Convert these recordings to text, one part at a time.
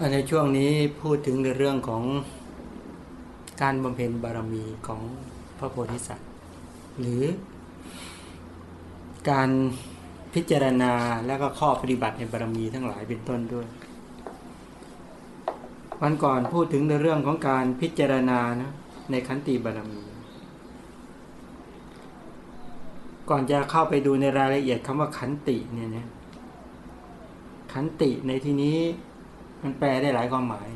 ในช่วงนี้พูดถึงในเรื่องของการบำเพ็ญบารมีของพระโพธิสัตว์ หรือการพิจารณาแล้วก็ข้อปฏิบัติในบารมีทั้งหลายเป็นต้นด้วย วันก่อนพูดถึงในเรื่องของการพิจารณานะในขันติบารมี ก่อนจะเข้าไปดูในรายละเอียดคำว่าขันติเนี่ยนะขันติในที่นี้ มันแปลได้หลายความหมาย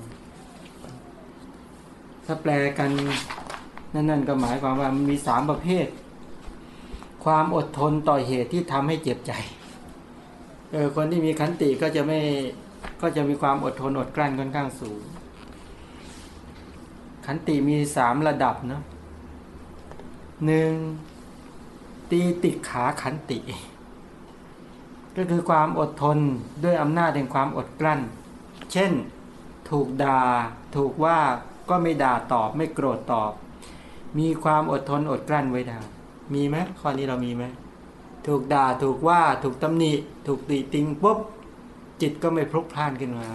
ถ้าแปลกันนั่นๆก็หมายความว่ามันมีสามประเภท ความอดทนต่อเหตุที่ทำให้เจ็บใจเออคนที่มีขันติก็จะไม่ก็จะมีความอดทนอดกลั้นค่อนข้างสูง ขันติมีสามระดับเนาะหนึ่งตีติดขาขันติ ก็คือความอดทนด้วยอำนาจแห่งความอดกลั้น เช่น ถูกด่าถูกว่าก็ไม่ด่าตอบ ไม่โกรธตอบ มีความอดทนอดกลั้นไว้ได้มีไหมข้อนี้เรามีไหมถูกด่าถูกว่าถูกตำหนิ ถูกติติงปุ๊บจิตก็ไม่พลุกพล่านขึ้นมา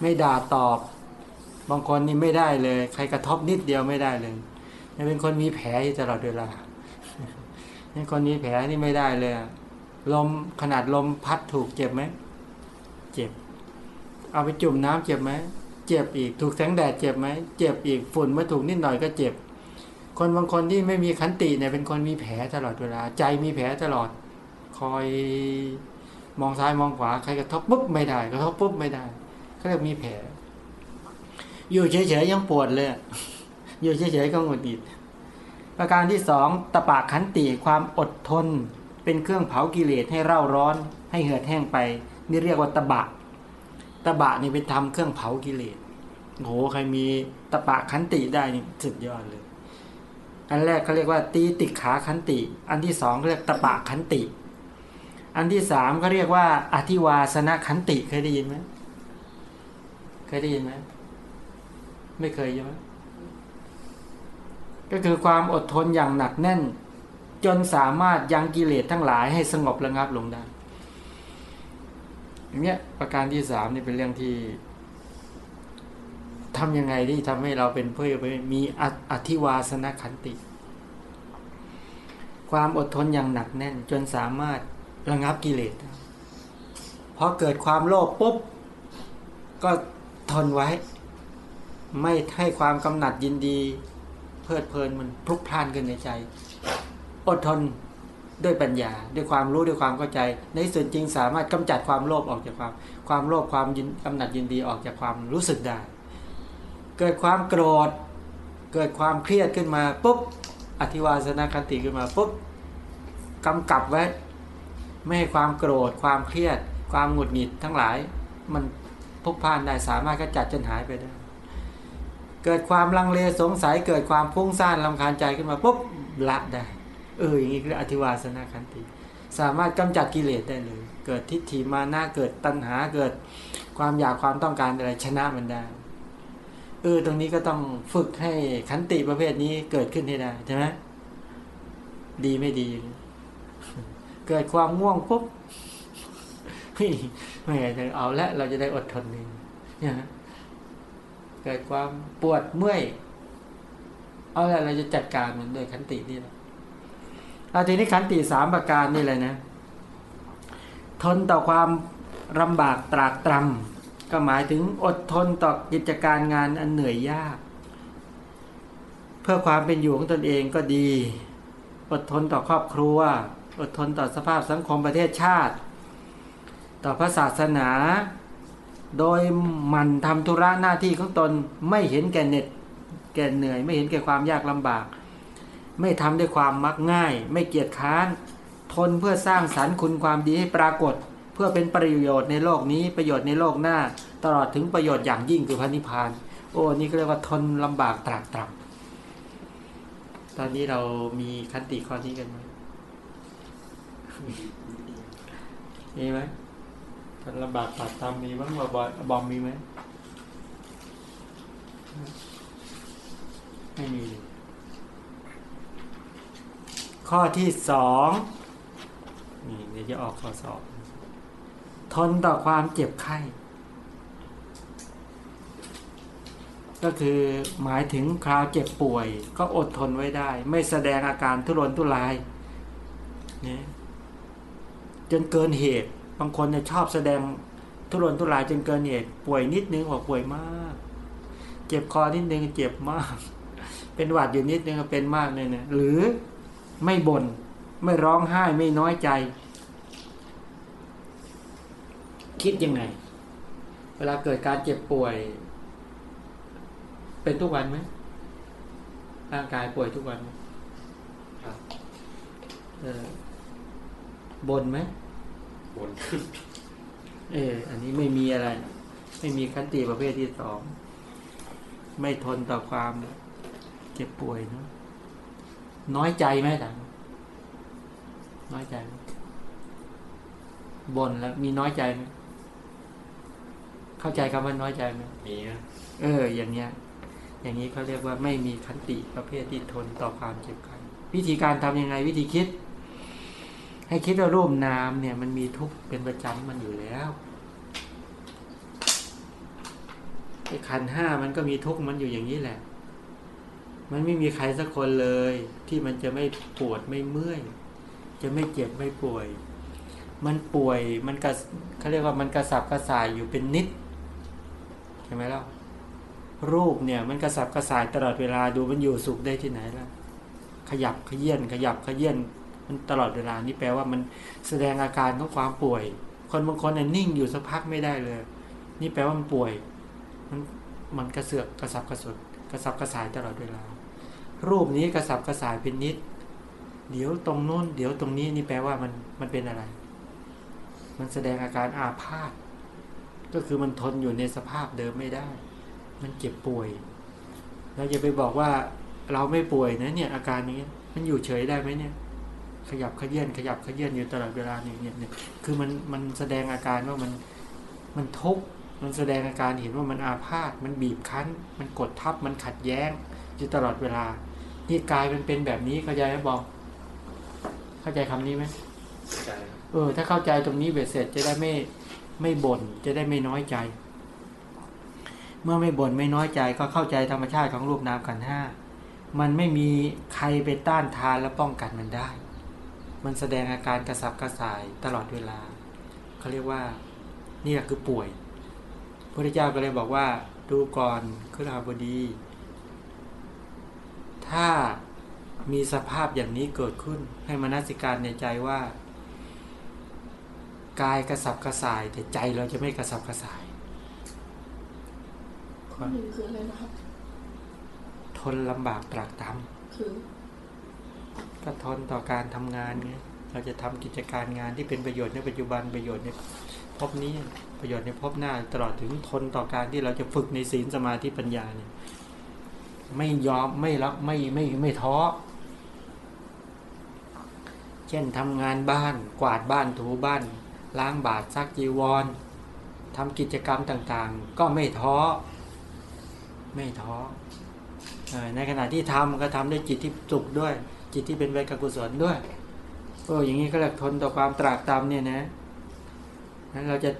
ไม่ด่าตอบ บางคนนี่ไม่ได้เลย ใครกระทบนิดเดียวไม่ได้เลยนี่เป็นคนมีแผลตลอดเวลานี่คนนี้แผลนี่ไม่ได้เลยลมขนาดลมพัดถูกเจ็บไหม เจ็บ เอาไปจุ่มน้ำเจ็บไหม เจ็บอีก ถูกแสงแดดเจ็บไหม เจ็บอีก ฝุ่นมาถูกนิดหน่อยก็เจ็บ คนบางคนที่ไม่มีขันติเนี่ยเป็นคนมีแผลตลอดเวลา ใจมีแผลตลอด คอยมองซ้ายมองขวา ใครกระทบปุ๊บไม่ได้ กระทบปุ๊บไม่ได้เขาเรียกมีแผล อยู่เฉยๆยังปวดเลย อยู่เฉยๆก็หงุดหงิด ประการที่สองตะปากขันติความอดทน เป็นเครื่องเผากิเลสให้เร่าร้อน ให้เหือดแห้งไป นี่เรียกว่าตะบะ ตะบะนี่เป็นทำเครื่องเผากิเลสโหใครมีตะปะขันติได้นี่สุดยอดเลย อันแรกเขาเรียกว่า ตีติขาขันติ อันที่สองเรียกตะปะขันติ อันที่สามเขาเรียกว่า อธิวาสนาขันติเคยได้ยินไหมเคยได้ยินไหมไม่เคยใช่ไหมก็คือความอดทนอย่างหนักแน่น จนสามารถยังกิเลสทั้งหลายให้สงบระงับลงได้ อย่างเงี้ยประการที่สามนี่เป็นเรื่องที่ทำยังไงที่ทำให้เราเป็นเพื่อมีอธิวาสนขันติ ความอดทนอย่างหนักแน่น จนสามารถระงับกิเลสพอเกิดความโลภปุ๊บ ก็ทนไว้ ไม่ให้ความกำหนัดยินดี เพลิดเพลินมันพลุกพล่านขึ้นในใจ อดทน ด้วยปัญญา ด้วยความรู้ด้วยความเข้าใจ ในส่วนจริงสามารถกำจัดความโลภออกจากความความโลภความยินกำหนัดยินดีออกจากความรู้สึกได้ เกิดความโกรธ เกิดความเครียดขึ้นมาปุ๊บอธิวาสนาคันติขึ้นมาปุ๊บกำกับไว้ ไม่ให้ความโกรธ ความเครียด ความหงุดหงิดทั้งหลาย มันพุกพานได้สามารถกำจัดจนหายไปได้ เกิดความลังเลสงสัยเกิดความพุ่งซ่านลำคาญใจขึ้นมาปุ๊บละได้ อออย่างนี้คืออธิวาสนาคันติ สามารถกำจัดกิเลสได้เลย เกิดทิฏฐิมานะเกิดตัณหาเกิดความอยากความต้องการอะไรชนะมันได้เออตรงนี้ก็ต้องฝึกให้ขันติประเภทนี้เกิดขึ้นให้ได้ใช่ไหมดีไม่ดี เกิดความง่วงปุ๊บไม่จะเอาละเราจะได้อดทนเองเนี่ยเกิดความปวดเมื่อย เอาละเราจะจัดการมันด้วยขันตินี่แหละ อาทีนี้ขันติสามประการนี่เลยนะ ทนต่อความลำบากตรากตรำก็หมายถึงอดทนต่อกิจการงานอันเหนื่อยยาก เพื่อความเป็นอยู่ของตนเองก็ดี อดทนต่อครอบครัว อดทนต่อสภาพสังคมประเทศชาติ ต่อพระศาสนา โดยมันทำธุระหน้าที่ของตนไม่เห็นแก่เหน็ดแก่เหนื่อย ไม่เห็นแก่ความยากลำบาก ไม่ทำด้วยความมักง่าย ไม่เกียจค้าน ทนเพื่อสร้างสรรค์คุณความดีให้ปรากฏ เพื่อเป็นประโยชน์ในโลกนี้ประโยชน์ในโลกหน้า ตลอดถึงประโยชน์อย่างยิ่งคือพระนิพพาน โอ้นี่ก็เรียกว่าทนลำบากตรากตรำตอนนี้เรามีคันติข้อนี้กันไหมมีไหมทนลำบากตรากตรำมีบ้างบอบอบอมมีไหมไม่มี ข้อที่สองนี่เดี๋ยวจะออกข้อสอบทนต่อความเจ็บไข้ ก็คือหมายถึงคราวเจ็บป่วย ก็อดทนไว้ได้ ไม่แสดงอาการทุรนทุรายเนี่ยจนเกินเหตุ บางคนเนี่ยชอบแสดงทุรนทุรายจนเกินเหตุ ป่วยนิดนึงบอกป่วยมาก เจ็บคอนิดนึงเจ็บมาก เป็นหวัดอยู่นิดนึงเป็นมากเลยเนี่ยหรือ ไม่บน่นไม่ร้องไห้ไม่น้อยใจ คิดยังไง เวลาเกิดการเจ็บป่วย เป็นทุกวันไหมร่างกายป่วยทุกวันไหมครับเออบ่นไหมบนเอออันนี้ไม่มีอะไร ไม่มีคันติประเภทที่สอง ไม่ทนต่อความเจ็บป่วยเนอะ น้อยใจไหมถังน้อยใจไหมบ่นแล้วมีน้อยใจไหมเข้าใจคำว่าน้อยใจไหมมีนะเออ อย่างเนี้ย อย่างนี้เขาเรียกว่าไม่มีคันติประเภทที่ทนต่อความเจ็บไข้วิธีการทำยังไง วิธีคิด ให้คิดว่ารูปนามเนี่ย มันมีทุกข์เป็นประจำมันอยู่แล้วไอ้ขันธ์ห้ามันก็มีทุกข์มันอยู่อย่างนี้แหละ มันไม่มีใครสักคนเลย ที่มันจะไม่ปวดไม่เมื่อย จะไม่เจ็บไม่ป่วย มันป่วยมันกระเขาเรียกว่ามันกระสับกระส่ายอยู่เป็นนิดใช่ไหมล่ะรูปเนี่ยมันกระสับกระส่ายตลอดเวลาดูมันอยู่สุขได้ที่ไหนล่ะ ขยับขยื่นขยับขยื่นมันตลอดเวลานี่แปลว่ามันแสดงอาการของความป่วย คนบางคนเนี่ยนิ่งอยู่สักพักไม่ได้เลย นี่แปลว่ามันป่วย มันมันกระเสือกกระสับกระสดกระสับกระส่ายตลอดเวลา รูปนี้กระสับกระส่ายเป็นนิด เดี๋ยวตรงโน้น เดี๋ยวตรงนี้นี่แปลว่ามันมันเป็นอะไร มันแสดงอาการอาพาธก็คือมันทนอยู่ในสภาพเดิมไม่ได้ มันเจ็บป่วยเราจะไปบอกว่าเราไม่ป่วยนะเนี่ย อาการนี้มันอยู่เฉยได้ไหมเนี่ย ขยับขยื่นขยับขยื่นอยู่ตลอดเวลาเนี่ยเนี่ยเนี่ยคือมันมันแสดงอาการว่ามันมันทุกข์มันแสดงอาการเห็นว่ามันอาพาธมันบีบคั้น มันกดทับมันขัดแย้งอยู่ตลอดเวลา นี่กายมันเป็นแบบนี้เข้าใจไหมบอก เข้าใจคำนี้ไหมใจครับเออ ถ้าเข้าใจตรงนี้เบ็ดเสร็จจะได้ไม่ไม่บ่นจะได้ไม่น้อยใจ เมื่อไม่บ่นไม่น้อยใจก็เข้าใจธรรมชาติของรูปนามขันธ์ห้ามันไม่มีใครไปต้านทานและป้องกันมันได้ มันแสดงอาการกระสับกระส่ายตลอดเวลาเขาเรียกว่านี่แหละคือป่วยพระพุทธเจ้าก็เลยบอกว่าดูก่อนคือราบดี ถ้ามีสภาพอย่างนี้เกิดขึ้น ให้มนสิการในใจว่ากายกระสับกระส่าย แต่ใจเราจะไม่กระสับกระส่ายข้อหนึ่งคืออะไรนะครับทนลำบากตรากตรคือำก็ทนต่อการทำงานไงเราจะทำกิจการงานที่เป็นประโยชน์ในปัจจุบันประโยชน์ในภพนี้ประโยชน์ในภพหน้าตลอดถึงทนต่อการที่เราจะฝึกในศีลสมาธิปัญญาเนี่ย ไม่ยอมไม่รับไม่ไม่ไม่ท้อเช่นทำงานบ้าน กวาดบ้านถูบ้าน ล้างบาตรซักจีวรทำกิจกรรมต่างๆ ก็ไม่ท้อ ไม่ท้อในขณะที่ทำก็ทำด้วยจิตที่สุขด้วย จิตที่เป็นเวกกุศลด้วยเอออย่างนี้ก็เรียกทนต่อความตรากตรำเนี่ยนะนั้นเราจะ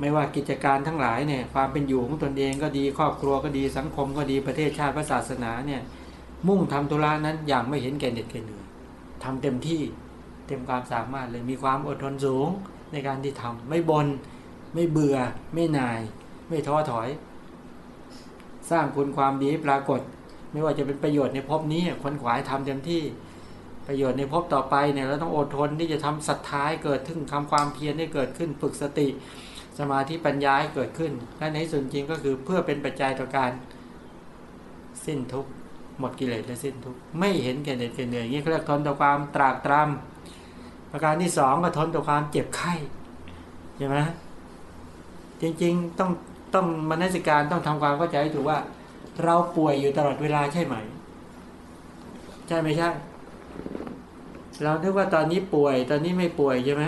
ไม่ว่ากิจการทั้งหลายเนี่ยความเป็นอยู่ของตนเองก็ดีครอบครัวก็ดีสังคมก็ดีประเทศชาติพระศาสนาเนี่ยมุ่งทำธุระนั้นอย่างไม่เห็นแก่เหน็ดแก่เหนื่อยทำเต็มที่เต็มความสามารถเลยมีความอดทนสูงในการที่ทำไม่บนไม่เบื่อ ไม่นาย ไม่ท้อถอย สร้างคุณความดีปรากฏ ไม่ว่าจะเป็นประโยชน์ในภพนี้คนขวายทำเต็มที่ประโยชน์ในภพต่อไปเนี่ยเราต้องอดทนที่จะทำศรัทธาให้เกิดขึ้นทำความเพียรให้เกิดขึ้นฝึกสติ สมาธิปัญญาให้เกิดขึ้น และในที่สุดจริงก็คือเพื่อเป็นปัจจัยต่อการสิ้นทุกข์หมดกิเลสและสิ้นทุกข์ไม่เห็นแก่เหน็ดแก่เหนื่อยอย่างนี้เขาเรียกทนต่อความตรากตรำประการที่สองก็ทนต่อความเจ็บไข้ใช่ไหมจริงๆต้องต้องมนสิการต้องทำความเข้าใจถูกว่า เราป่วยอยู่ตลอดเวลาใช่ไหม ใช่ไหมใช่ เราคิดว่าตอนนี้ป่วย ตอนนี้ไม่ป่วยใช่ไหม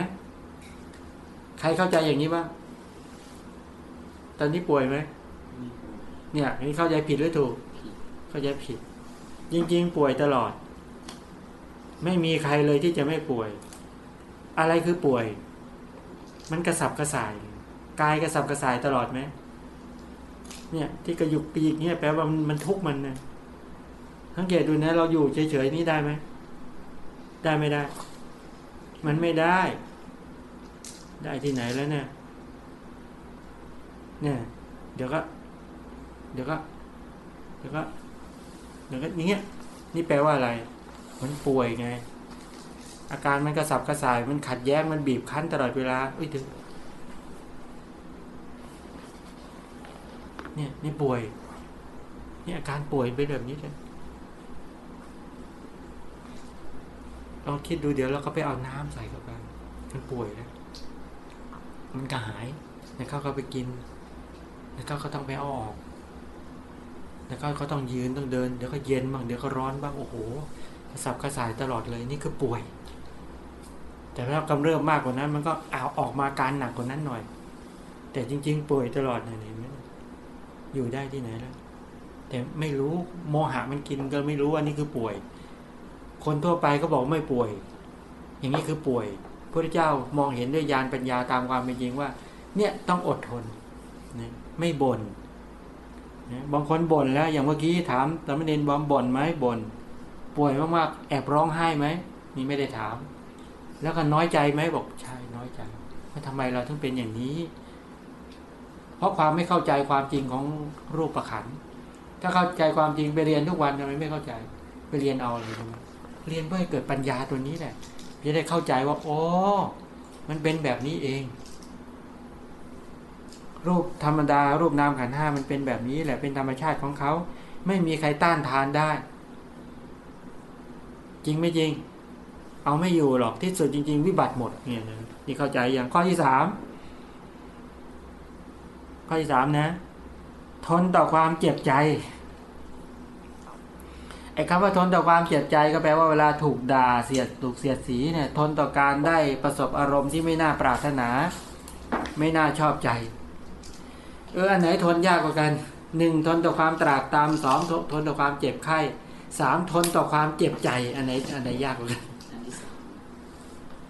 ใครเข้าใจอย่างนี้บ้าง ตอนนี้ป่วยไหมเนี่ยอันนี้เข้าใจผิดหรือถูก เข้าใจผิด จริง ๆ ป่วยตลอด ไม่มีใครเลยที่จะไม่ป่วย อะไรคือป่วย มันกระสับกระส่ายกายกระสับกระส่ายตลอดไหมเนี่ย ที่กระยุกกระยิกเนี่ยแปลว่ามันมันทุกข์มันนะสังเกตดูนะเราอยู่เฉยๆนี่ได้ไหมได้ไม่ได้ มันไม่ได้ ได้ที่ไหนแล้วเนี่ย เนี่ย เดี๋ยวก็ เดี๋ยวก็ เดี๋ยวก็ เดี๋ยวก็อย่างเงี้ย นี่แปลว่าอะไร มันป่วยไง อาการมันกระสับกระส่าย มันขัดแย้ง มันบีบคั้นตลอดเวลาอุ้ยถึงเนี่ยนี่ป่วย นี่อาการป่วยเป็นแบบนี้เลยลองคิดดูเดี๋ยวเราก็ไปเอาน้ำใส่เข้าไปมันป่วยแล้วมันก็หายแล้วเขาก็ไปกิน แล้วก็เขาต้องไปเอาออก แล้วก็เขาต้องยืนต้องเดิน เดี๋ยวก็เย็นบ้างเดี๋ยวก็ร้อนบ้างโอ้โหกระสับกระส่ายตลอดเลยนี่คือป่วย แต่ถ้ากำเริบมากกว่านั้น มันก็เอาออกมาการหนักกว่านั้นหน่อย แต่จริง ๆ ป่วยตลอดเนี่ยเห็นไหมอยู่ได้ที่ไหนแล้วแต่ไม่รู้โมหะมันกินก็ไม่รู้ว่านี่คือป่วย คนทั่วไปก็บอกไม่ป่วย อย่างนี้คือป่วยพระเจ้ามองเห็นด้วยญาณปัญญาตามความเป็นจริงว่า เนี่ยต้องอดทนนะ ไม่บน่นบางคนบ่นแล้ว อย่างเมื่อกี้ถามตามเนนบอมบ่นไหมบ่นป่วยมากๆแอบร้องไห้ไหมนี่ไม่ได้ถาม แล้วก็น้อยใจไหมบอกใช่น้อยใจว่าทำไมเราถึงเป็นอย่างนี้ เพราะความไม่เข้าใจความจริงของรูปประขันถ้าเข้าใจความจริงไปเรียนทุกวันทำไมไม่เข้าใจ ไปเรียนเอาอะไรทำไมเรียนเพื่อให้เกิดปัญญาตัวนี้แหละจะได้เข้าใจว่าโอ้มันเป็นแบบนี้เอง รูปธรรมดา รูปนามขันห้ามันเป็นแบบนี้แหละเป็นธรรมชาติของเขา ไม่มีใครต้านทานได้ จริงไม่จริง เอาไม่อยู่หรอกที่สุดจริง ๆ วิบัติหมดเนี่ยนะนี่เข้าใจอย่างข้อที่สามข้อที่สามนะ ทนต่อความเจ็บใจไอ้คำว่าทนต่อความเจ็บใจก็แปลว่าเวลาถูกด่าเสียดถูกเสียดสีเนี่ยทนต่อการได้ประสบอารมณ์ที่ไม่น่าปรารถนา ไม่น่าชอบใจ เอออันไหนทนยากกว่ากันหนึ่งทนต่อความตรากตามสองทนทนต่อความเจ็บไข้สามทนต่อความเจ็บใจ อันไหนอันไหนยากกว่ากันอันที่สาม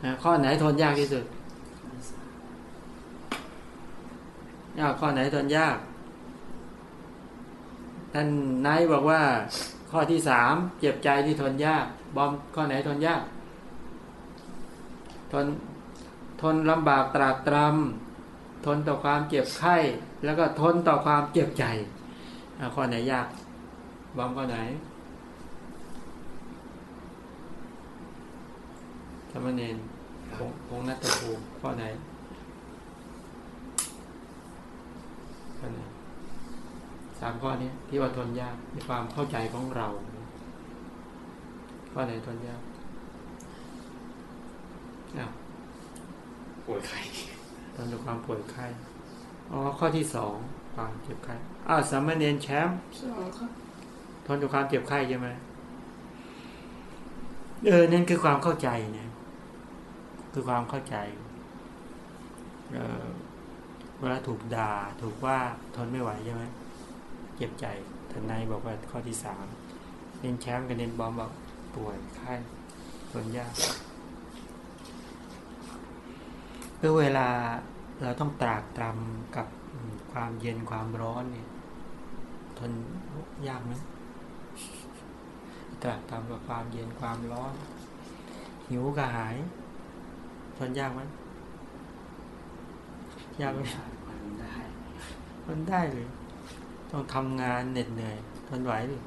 นะข้อไหนทนยากที่สุดอันที่สามยากข้อไหนทนยากท่านนายบอกว่า ข้อที่สามเจ็บใจที่ทนยาก บอมข้อไหนทนยาก ทนทนลำบากตรากตรำทนต่อความเจ็บไข้ แล้วก็ทนต่อความเจ็บใจอะข้อไหนยากบอมข้อไหนสามเณรพงพงษ์นัตภูมิข้อไหนข้อไหนสามข้อนี้ที่ว่าทนยากในความเข้าใจของเรา ข้อไหนทนยากอ้าวป่วยไข้ทนต่อความป่วยไข้ อ๋อข้อที่สองความเจ็บไข้อ้าวสามเณรแชมป์สองครับทนต่อความเจ็บไข้ใช่ไหมเออนั่นคือความเข้าใจนะคือความเข้าใจเออเวลาถูกด่าถูกว่าทนไม่ไหวใช่ไหมเจ็บใจทนายบอกว่าข้อที่สามเน้นแชมป์กับเน้นบอมบอกป่วยไข้ทนยากเออเวลา เราต้องตรากตรำกับอืมความเย็นความร้อนเนี่ย ทนยากไหมตรากตรำกับความเย็นความร้อน หิวกระหาย ทนยากไหมยากไหมมันได้ทนได้เลย ต้องทำงานเหน็ดเหนื่อยทนไหวหรือ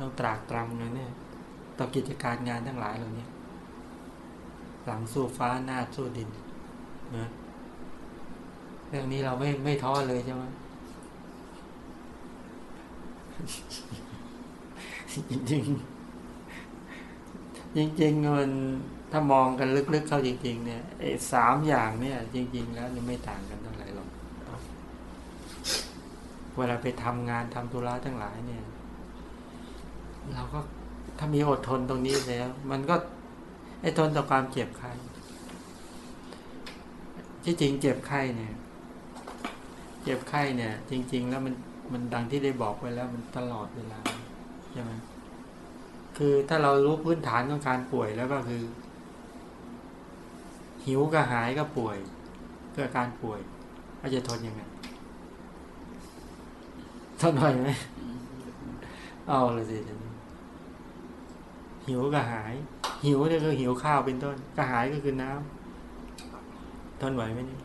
ต้องตรากตรำเลยเนี่ย ต่อกิจการงานทั้งหลายเหล่านี้หลังสู้ฟ้าหน้าสู้ดินนะ เรื่องนี้เราไม่ไม่ท้อเลยใช่ไหมจริงๆจริงมันถ้ามองกันลึกๆเข้าจริง ๆ เนี่ยไอ้สามอย่างเนี่ย จริง ๆ แล้วไม่ต่างกันเท่าไหร่หรอกเวลาไปทำงานทำธุระทั้งหลายเนี่ย เราก็ถ้ามีอดทนตรงนี้แล้ว มันก็ไอ้ทนต่อความเจ็บไข้ที่จริงเจ็บไข้เนี่ย เจ็บไข้เนี่ย จริง ๆ แล้วมันมันดังที่ได้บอกไว้แล้วมันตลอดเวลาใช่ไหมคือถ้าเรารู้พื้นฐานของการป่วยแล้วก็คือ หิวกระหายก็ป่วยเกิดการป่วยเราจะทนยังไงทนไหวไหมเอาละสิหิวก็หาย หิวเนี่ยคือหิวข้าวเป็นต้นก็หายก็คือน้ำทนไหวไหมนี่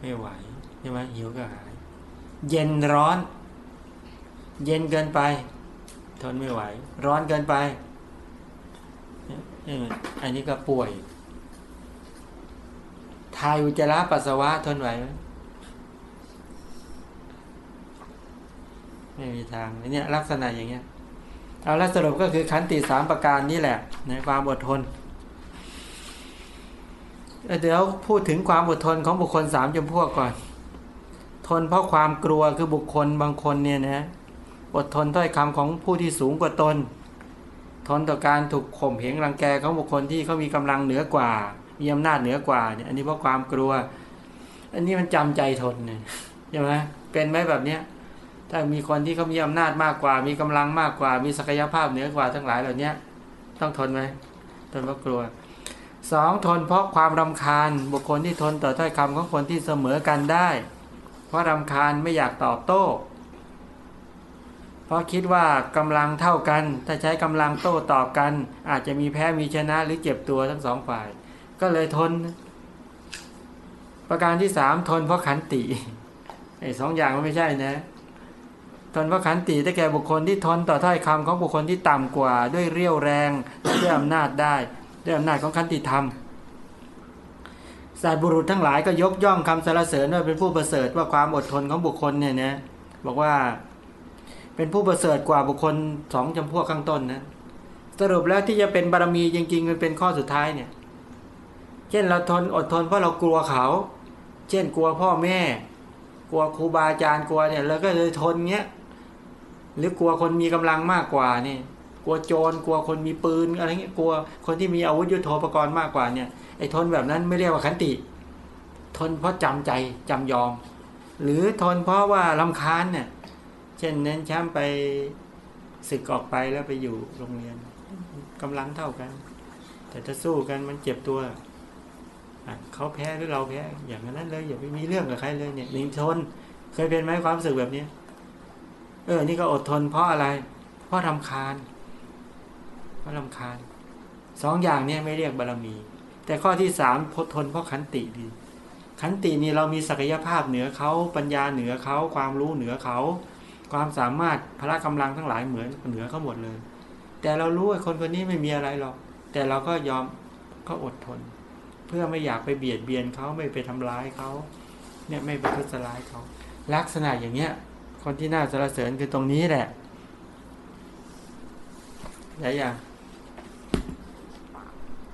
ไม่ไหว ช่ไหมหิวก็หาย เย็นร้อน เย็นเกินไป ทนไม่ไหว ร้อนเกินไปอันนี้ก็ป่วยทายอุจจาระปัสสาวะทนไหวไหมไม่มีทางเนี่ยลักษณะอย่างเงี้ย เอาละสรุปก็คือขันติสามประการนี่แหละ ในความอดทน เดี๋ยวพูดถึงความอดทนของบุคคลสามจำพวกก่อน ทนเพราะความกลัวคือบุคคลบางคนเนี่ยนะอดทนถ้อยคำของผู้ที่สูงกว่าตน ทนต่อการถูกข่มเหงรังแกของบุคคลที่เขามีกำลังเหนือกว่า มีอำนาจเหนือกว่าเนี่ยอันนี้เพราะความกลัว อันนี้มันจำใจทนเนี่ยใช่ไหมเป็นไหมแบบเนี้ยถ้ามีคนที่เขามีอำนาจมากกว่า มีกำลังมากกว่า มีศักยภาพเหนือกว่าทั้งหลายเหล่านี้ต้องทนไหมทนเพราะกลัวสองทนเพราะความรำคาญบุคคลที่ทนต่อถ้อยคำของคนที่เสมอกันได้ เพราะรำคาญไม่อยากตอบโต้ เพราะคิดว่ากำลังเท่ากัน ถ้าใช้กำลังโต้ตอบกัน อาจจะมีแพ้มีชนะหรือเจ็บตัวทั้งสองฝ่าย ก็เลยทน ประการที่สามทนเพราะขันติไอ้สองอย่างมันไม่ใช่นะ ทนเพราะขันติได้แก่บุคคลที่ทนต่อถ้อยคำของบุคคลที่ต่ำกว่า ด้วยเรี่ยวแรงด้วยอำนาจได้ ด้วยอำนาจของขันติธรรม สตร์บุรุษทั้งหลายก็ยกย่องคำสรรเสริญว่าเป็นผู้ประเสริฐว่าความอดทนของบุคคลเนี่ยนะบอกว่าเป็นผู้ประเสริฐกว่าบุคคลสองจำพวกข้างต้นนะสรุปแล้วที่จะเป็นบารมีจริงๆมันเป็นข้อสุดท้ายเนี่ย เช่นเราทนอดทนเพราะเรากลัวเขา เช่นกลัวพ่อแม่ กลัวครูบาอาจารย์กลัวเนี่ยเราก็เลยทนเงี้ยหรือกลัวคนมีกำลังมากกว่านี่ กลัวโจรกลัวคนมีปืนอะไรเงี้ยกลัวคนที่มีอาวุธยุโทโธปกรณ์มากกว่าเนี่ย ไอ้ทนแบบนั้นไม่เรียกว่าขันติ ทนเพราะจำใจจำยอม หรือทนเพราะว่าลำคาญเนี่ยเช่นเน้นแชมป์ไปศึกออกไปแล้วไปอยู่โรงเรียนกำลังเท่ากัน แต่ถ้าสู้กันมันเจ็บตัวอะเขาแพ้หรือเราแพ้อย่างนั้นเลยอย่าไปมีเรื่องกับใครเลยเนี่ยนิงทนเคยเป็นไหมความรู้สึกแบบนี้เออ นี่ก็อดทนเพราะอะไร เพราะรำคาญ เพราะรำคาญ สองอย่างเนี่ยไม่เรียกบารมี แต่ข้อที่สามพดทนเพราะขันติดี ขันตินี่เรามีศักยภาพเหนือเขาปัญญาเหนือเขาความรู้เหนือเขา ความสามารถพละกำลังทั้งหลายเหมือนเหนือเขาหมดเลย แต่เรารู้ว่าคนคนนี้ไม่มีอะไรหรอก แต่เราก็ยอมก็อดทน เพื่อไม่อยากไปเบียดเบียนเขาไม่ไปทำร้ายเขาเนี่ยไม่ไปทุจร้ายเขา ลักษณะอย่างเนี้ย คนที่น่าสรรเสริญคือตรงนี้แหละได้ยัง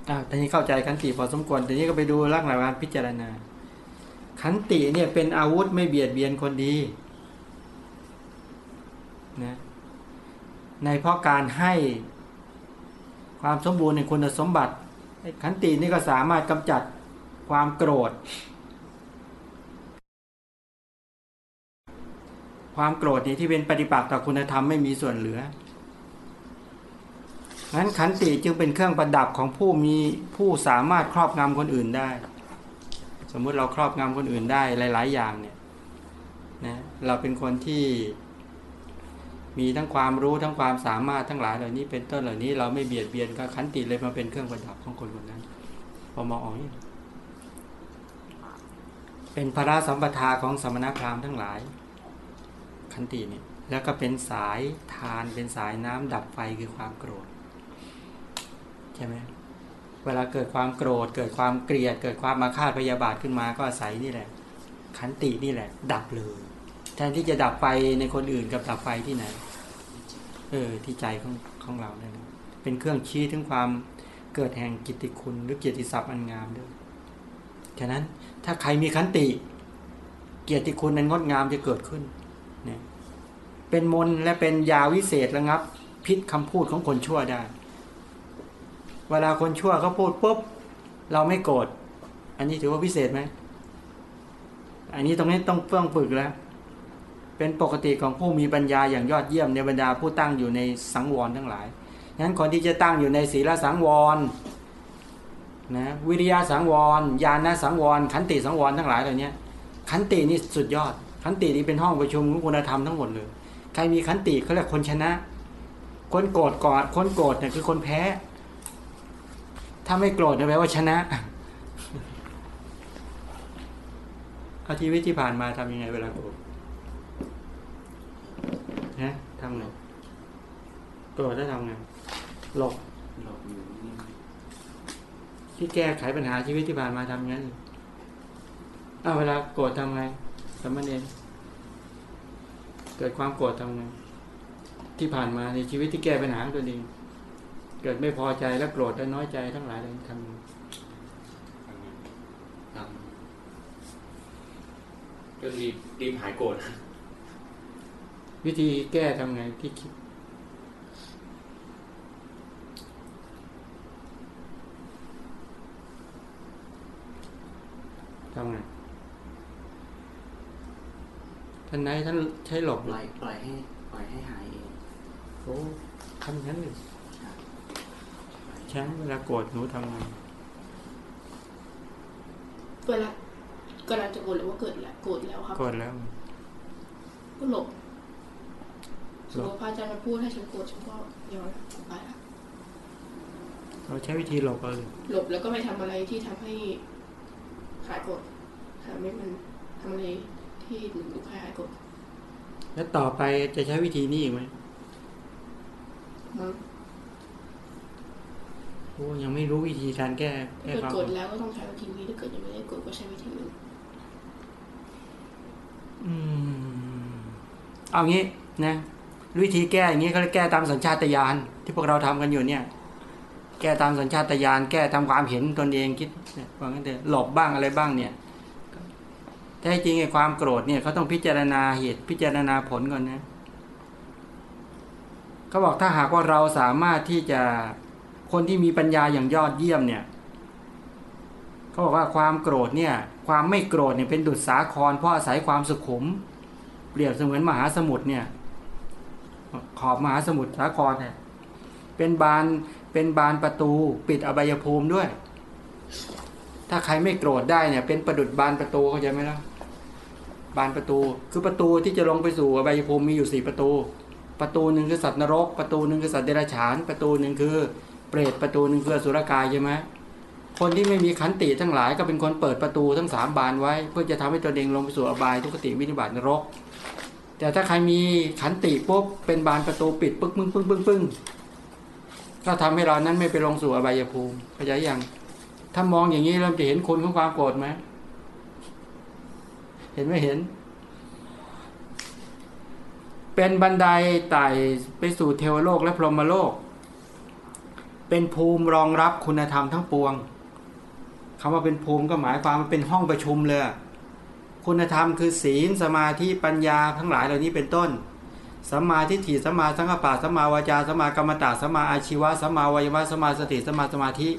อ่าทีนี้เข้าใจขันติพอสมควรทีนี้ก็ไปดูลักษณะการพิจารณา ขันติเนี่ยเป็นอาวุธไม่เบียดเบียนคนดีนะในเพราะการให้ความสมบูรณ์ในคุณสมบัติขันตินี่ก็สามารถกำจัดความโกรธ ความโกรธนี่ที่เป็นปฏิปักษ์ต่อคุณธรรมไม่มีส่วนเหลือ งั้นขันติจึงเป็นเครื่องประดับของผู้มีผู้สามารถครอบงำคนอื่นได้ สมมุติเราครอบงำคนอื่นได้หลาย ๆ อย่างเนี่ยนะเราเป็นคนที่มีทั้งความรู้ทั้งความสามารถทั้งหลายเหล่านี้เป็นต้นเหล่านี้เราไม่เบียดเบียนก็ขันติเลยมาเป็นเครื่องประดับของคนคนนั้น พอมองออกเป็นพระราสัมปทาของสมณพราหมณ์ทั้งหลาย ขันติเนี่ยแล้วก็เป็นสายทานเป็นสายน้ำดับไฟคือความโกรธ ใช่ไหมเวลาเกิดความโกรธ เกิดความเกลียด เกิดความมาฆาตพยาบาทขึ้นมาก็อาศัยนี่แหละ ขันตินี่แหละ ดับเลยแทนที่จะดับไฟในคนอื่นกับดับไฟที่ไหน เออที่ใจของของเราเนี่ยเป็นเครื่องชี้ถึงความเกิดแห่งกิตติคุณหรือเกียรติศัพท์อันงามด้วยฉะนั้นถ้าใครมีขันติ เกียรติคุณนั้นงดงามจะเกิดขึ้นเนี่ยเป็นมนและเป็นยาวิเศษระงับ พิษคำพูดของคนชั่วได้ เวลาคนชั่วเขาพูดปุ๊บเราไม่โกรธอันนี้ถือว่าพิเศษไหมอันนี้ตรงนี้ต้องเฟื่องฝึกแล้ว เป็นปกติของผู้มีปัญญาอย่างยอดเยี่ยมในบรรดาผู้ตั้งอยู่ในสังวรทั้งหลายงั้นคนที่จะตั้งอยู่ในศีลสังวรนะวิริยะสังวรญาณสังวร ขันติสังวรทั้งหลายเหล่านี้ขันตินี่สุดยอด ขันตินี่เป็นห้องประชุมของคุณธรรมทั้งหมดเลยใครมีขันติเขาเรียกคนชนะ คนโกรธก่อนคนโกรธเนี่ยคือคนแพ้ ถ้าไม่โกรธแปลว่าชนะอาชีวิตที่ผ่านมาทำยังไงเวลาโกรธนะทำไงโกรธแล้วทำไงหลบที่แก้ไขปัญหาชีวิตที่ผ่านมาทำงั้นอ้าวเวลาโกรธทำไงสมณเณรเกิดความโกรธทำไงที่ผ่านมาในชีวิตที่แก้ปัญหาตัวเอง เกิดไม่พอใจแล้วโกรธแล้วน้อยใจทั้งหลายเลยทำไงทำก็รีบรีบหายโกรธวิธีแก้ทำไงที่คิดทำไงท่านไหนท่านใช้หลบปล่อยปล่อยให้ปล่อยให้หายเองโอ้ทำงั้นเลย แช้งเวลาโกรธหนูทำไงเวลาก็เราจะโกรธหรือว่าเกิดแล้วโกรธแล้วครับโกรธแล้ว ก็หลบสมมติพระอาจารย์มาพูดให้ฉันโกรธฉันก็ย้อนไปละเราใช้วิธีหลบเอาเลยหลบแล้วก็ไม่ทำอะไรที่ทำให้หายโกรธทำให้มันทำอะไรที่หนูให้หายโกรธแล้วต่อไปจะใช้วิธีนี้อีกไหมมั้ง โอ้ยังไม่รู้วิธีการแก้ถ้าแก้เกิดความโกรธแล้วก็ต้องใช้วิธีนี้ถ้าเกิดยังไม่ได้โกรธก็ใช้วิธีอื่นอืม เอางี้นะวิธีแก้อย่างนี้เขาเรียกแก้ตามสัญชาตญาณที่พวกเราทำกันอยู่เนี่ย แก้ตามสัญชาตญาณแก้ตามความเห็นตนเองคิดเนี่ยว่างั้นเถอะหลบบ้างอะไรบ้างเนี่ยแต่จริงไอ้ความโกรธเนี่ยเขาต้องพิจารณาเหตุพิจารณาผลก่อนนะเขาบอกถ้าหากว่าเราสามารถที่จะ คนที่มีปัญญาอย่างยอดเยี่ยมเนี่ยเขาบอกว่าความโกรธเนี่ย ความไม่โกรธเนี่ยเป็นดุจสาครเพราะอาศัยความสุขุม เปรียบเสมือนมหาสมุทรเนี่ยขอบมหาสมุทรสาครเนี่ยเป็นบานเป็นบานประตูปิดอบายภูมิด้วย ถ้าใครไม่โกรธได้เนี่ยเป็นประดุดบานประตูเข้าใจไหมล่ะบานประตูคือประตูที่จะลงไปสู่อบายภูมิมีอยู่สี่ประตู ประตูหนึ่งคือสัตว์นรก ประตูหนึ่งคือสัตว์เดรัจฉาน ประตูหนึ่งคือ เปรตประตูหนึ่งคืออสุรกายใช่ไหมคนที่ไม่มีขันติทั้งหลายก็เป็นคนเปิดประตูทั้งสามบานไว้ เพื่อจะทำให้ตัวเองลงไปสู่อบายทุกขติวินิบาตนรก แต่ถ้าใครมีขันติปุ๊บเป็นบานประตูปิดปึ๊กปึ้งปึ้งปึ้งปึ้งก็ทำให้เรานั้นไม่ไปลงสู่อบายภูมิเข้าใจยังถ้ามองอย่างนี้เราจะเห็นคุณของความโกรธไหมเห็นไม่เห็น เป็นบันไดไต่ไปสู่เทวโลกและพรหมโลก เป็นภูมิรองรับคุณธรรมทั้งปวงคำว่าเป็นภูมิก็หมายความว่าเป็นห้องประชุมเลย คุณธรรมคือศีลสมาธิปัญญาทั้งหลายเหล่านี้เป็นต้นสัมมาทิฏฐิสัมมาสังกัปปะสัมมาวาจาสัมมากรรมตะสัมมาอาชีวะสัมมาวายมะสัมมาสติสัมมาสมาธิ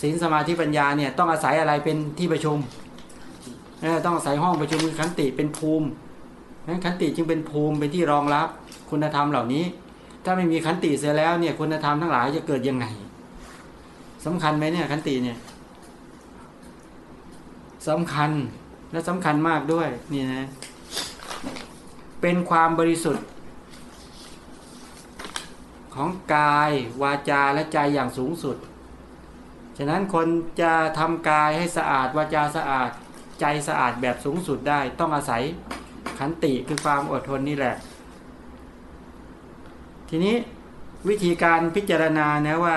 ศีลสมาธิปัญญาเนี่ยต้องอาศัยอะไรเป็นที่ประชุมต้องอาศัยห้องประชุมคือขันติเป็นภูมินั้นขันติจึงเป็นภูมิเป็นที่รองรับคุณธรรมเหล่านี้ ถ้าไม่มีขันติเสียแล้วเนี่ยคุณธรรมทั้งหลายจะเกิดยังไง สำคัญไหมเนี่ยขันติเนี่ยสำคัญและสำคัญมากด้วยนี่นะ เป็นความบริสุทธิ์ ของกายวาจาและใจอย่างสูงสุด ฉะนั้นคนจะทำกายให้สะอาดวาจาสะอาดใจสะอาดแบบสูงสุดได้ ต้องอาศัยขันติคือความอดทนนี่แหละ ทีนี้วิธีการพิจารณานะว่า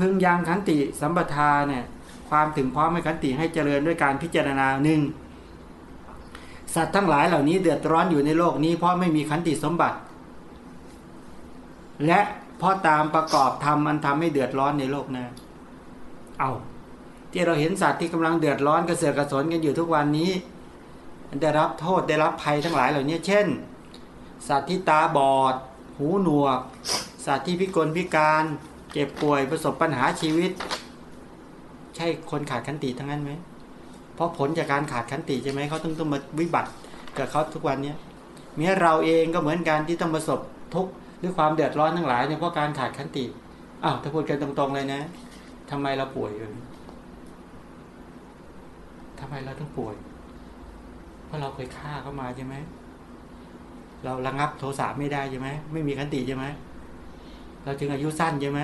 พึงยังขันติสัมปทาเนี่ยความถึงพร้อมให้ขันติให้เจริญด้วยการพิจารณาหนึ่งสัตว์ทั้งหลายเหล่านี้เดือดร้อนอยู่ในโลกนี้เพราะไม่มีขันติสมบัติ และเพราะตามประกอบธรรมอันทำให้เดือดร้อนในโลกนะเอาที่เราเห็นสัตว์ที่กำลังเดือดร้อนกระเสือกกระสนกันอยู่ทุกวันนี้ได้รับโทษได้รับภัยทั้งหลายเหล่านี้เช่น สัตว์ที่ตาบอด หูหนวก สัตว์ที่พิกลพิการ เจ็บป่วยประสบปัญหาชีวิต ใช่คนขาดขันติทั้งนั้นไหมเพราะผลจากการขาดขันติใช่ไหมเขาต้องต้องมาวิบัติกับเขาทุกวันเนี้ยแม้เราเองก็เหมือนกันที่ต้องประสบทุกข์หรือความเดือดร้อนทั้งหลายเนี่ยเพราะการขาดขันติอ้าวถ้าพูดกันตรงๆเลยนะทำไมเราป่วยกันทำไมเราต้องป่วย เพราะเราเคยฆ่าเขามาใช่ไหมเราระงับโทสะไม่ได้ใช่ไหมไม่มีขันติใช่ไหม เราจึงอายุสั้นใช่ไหม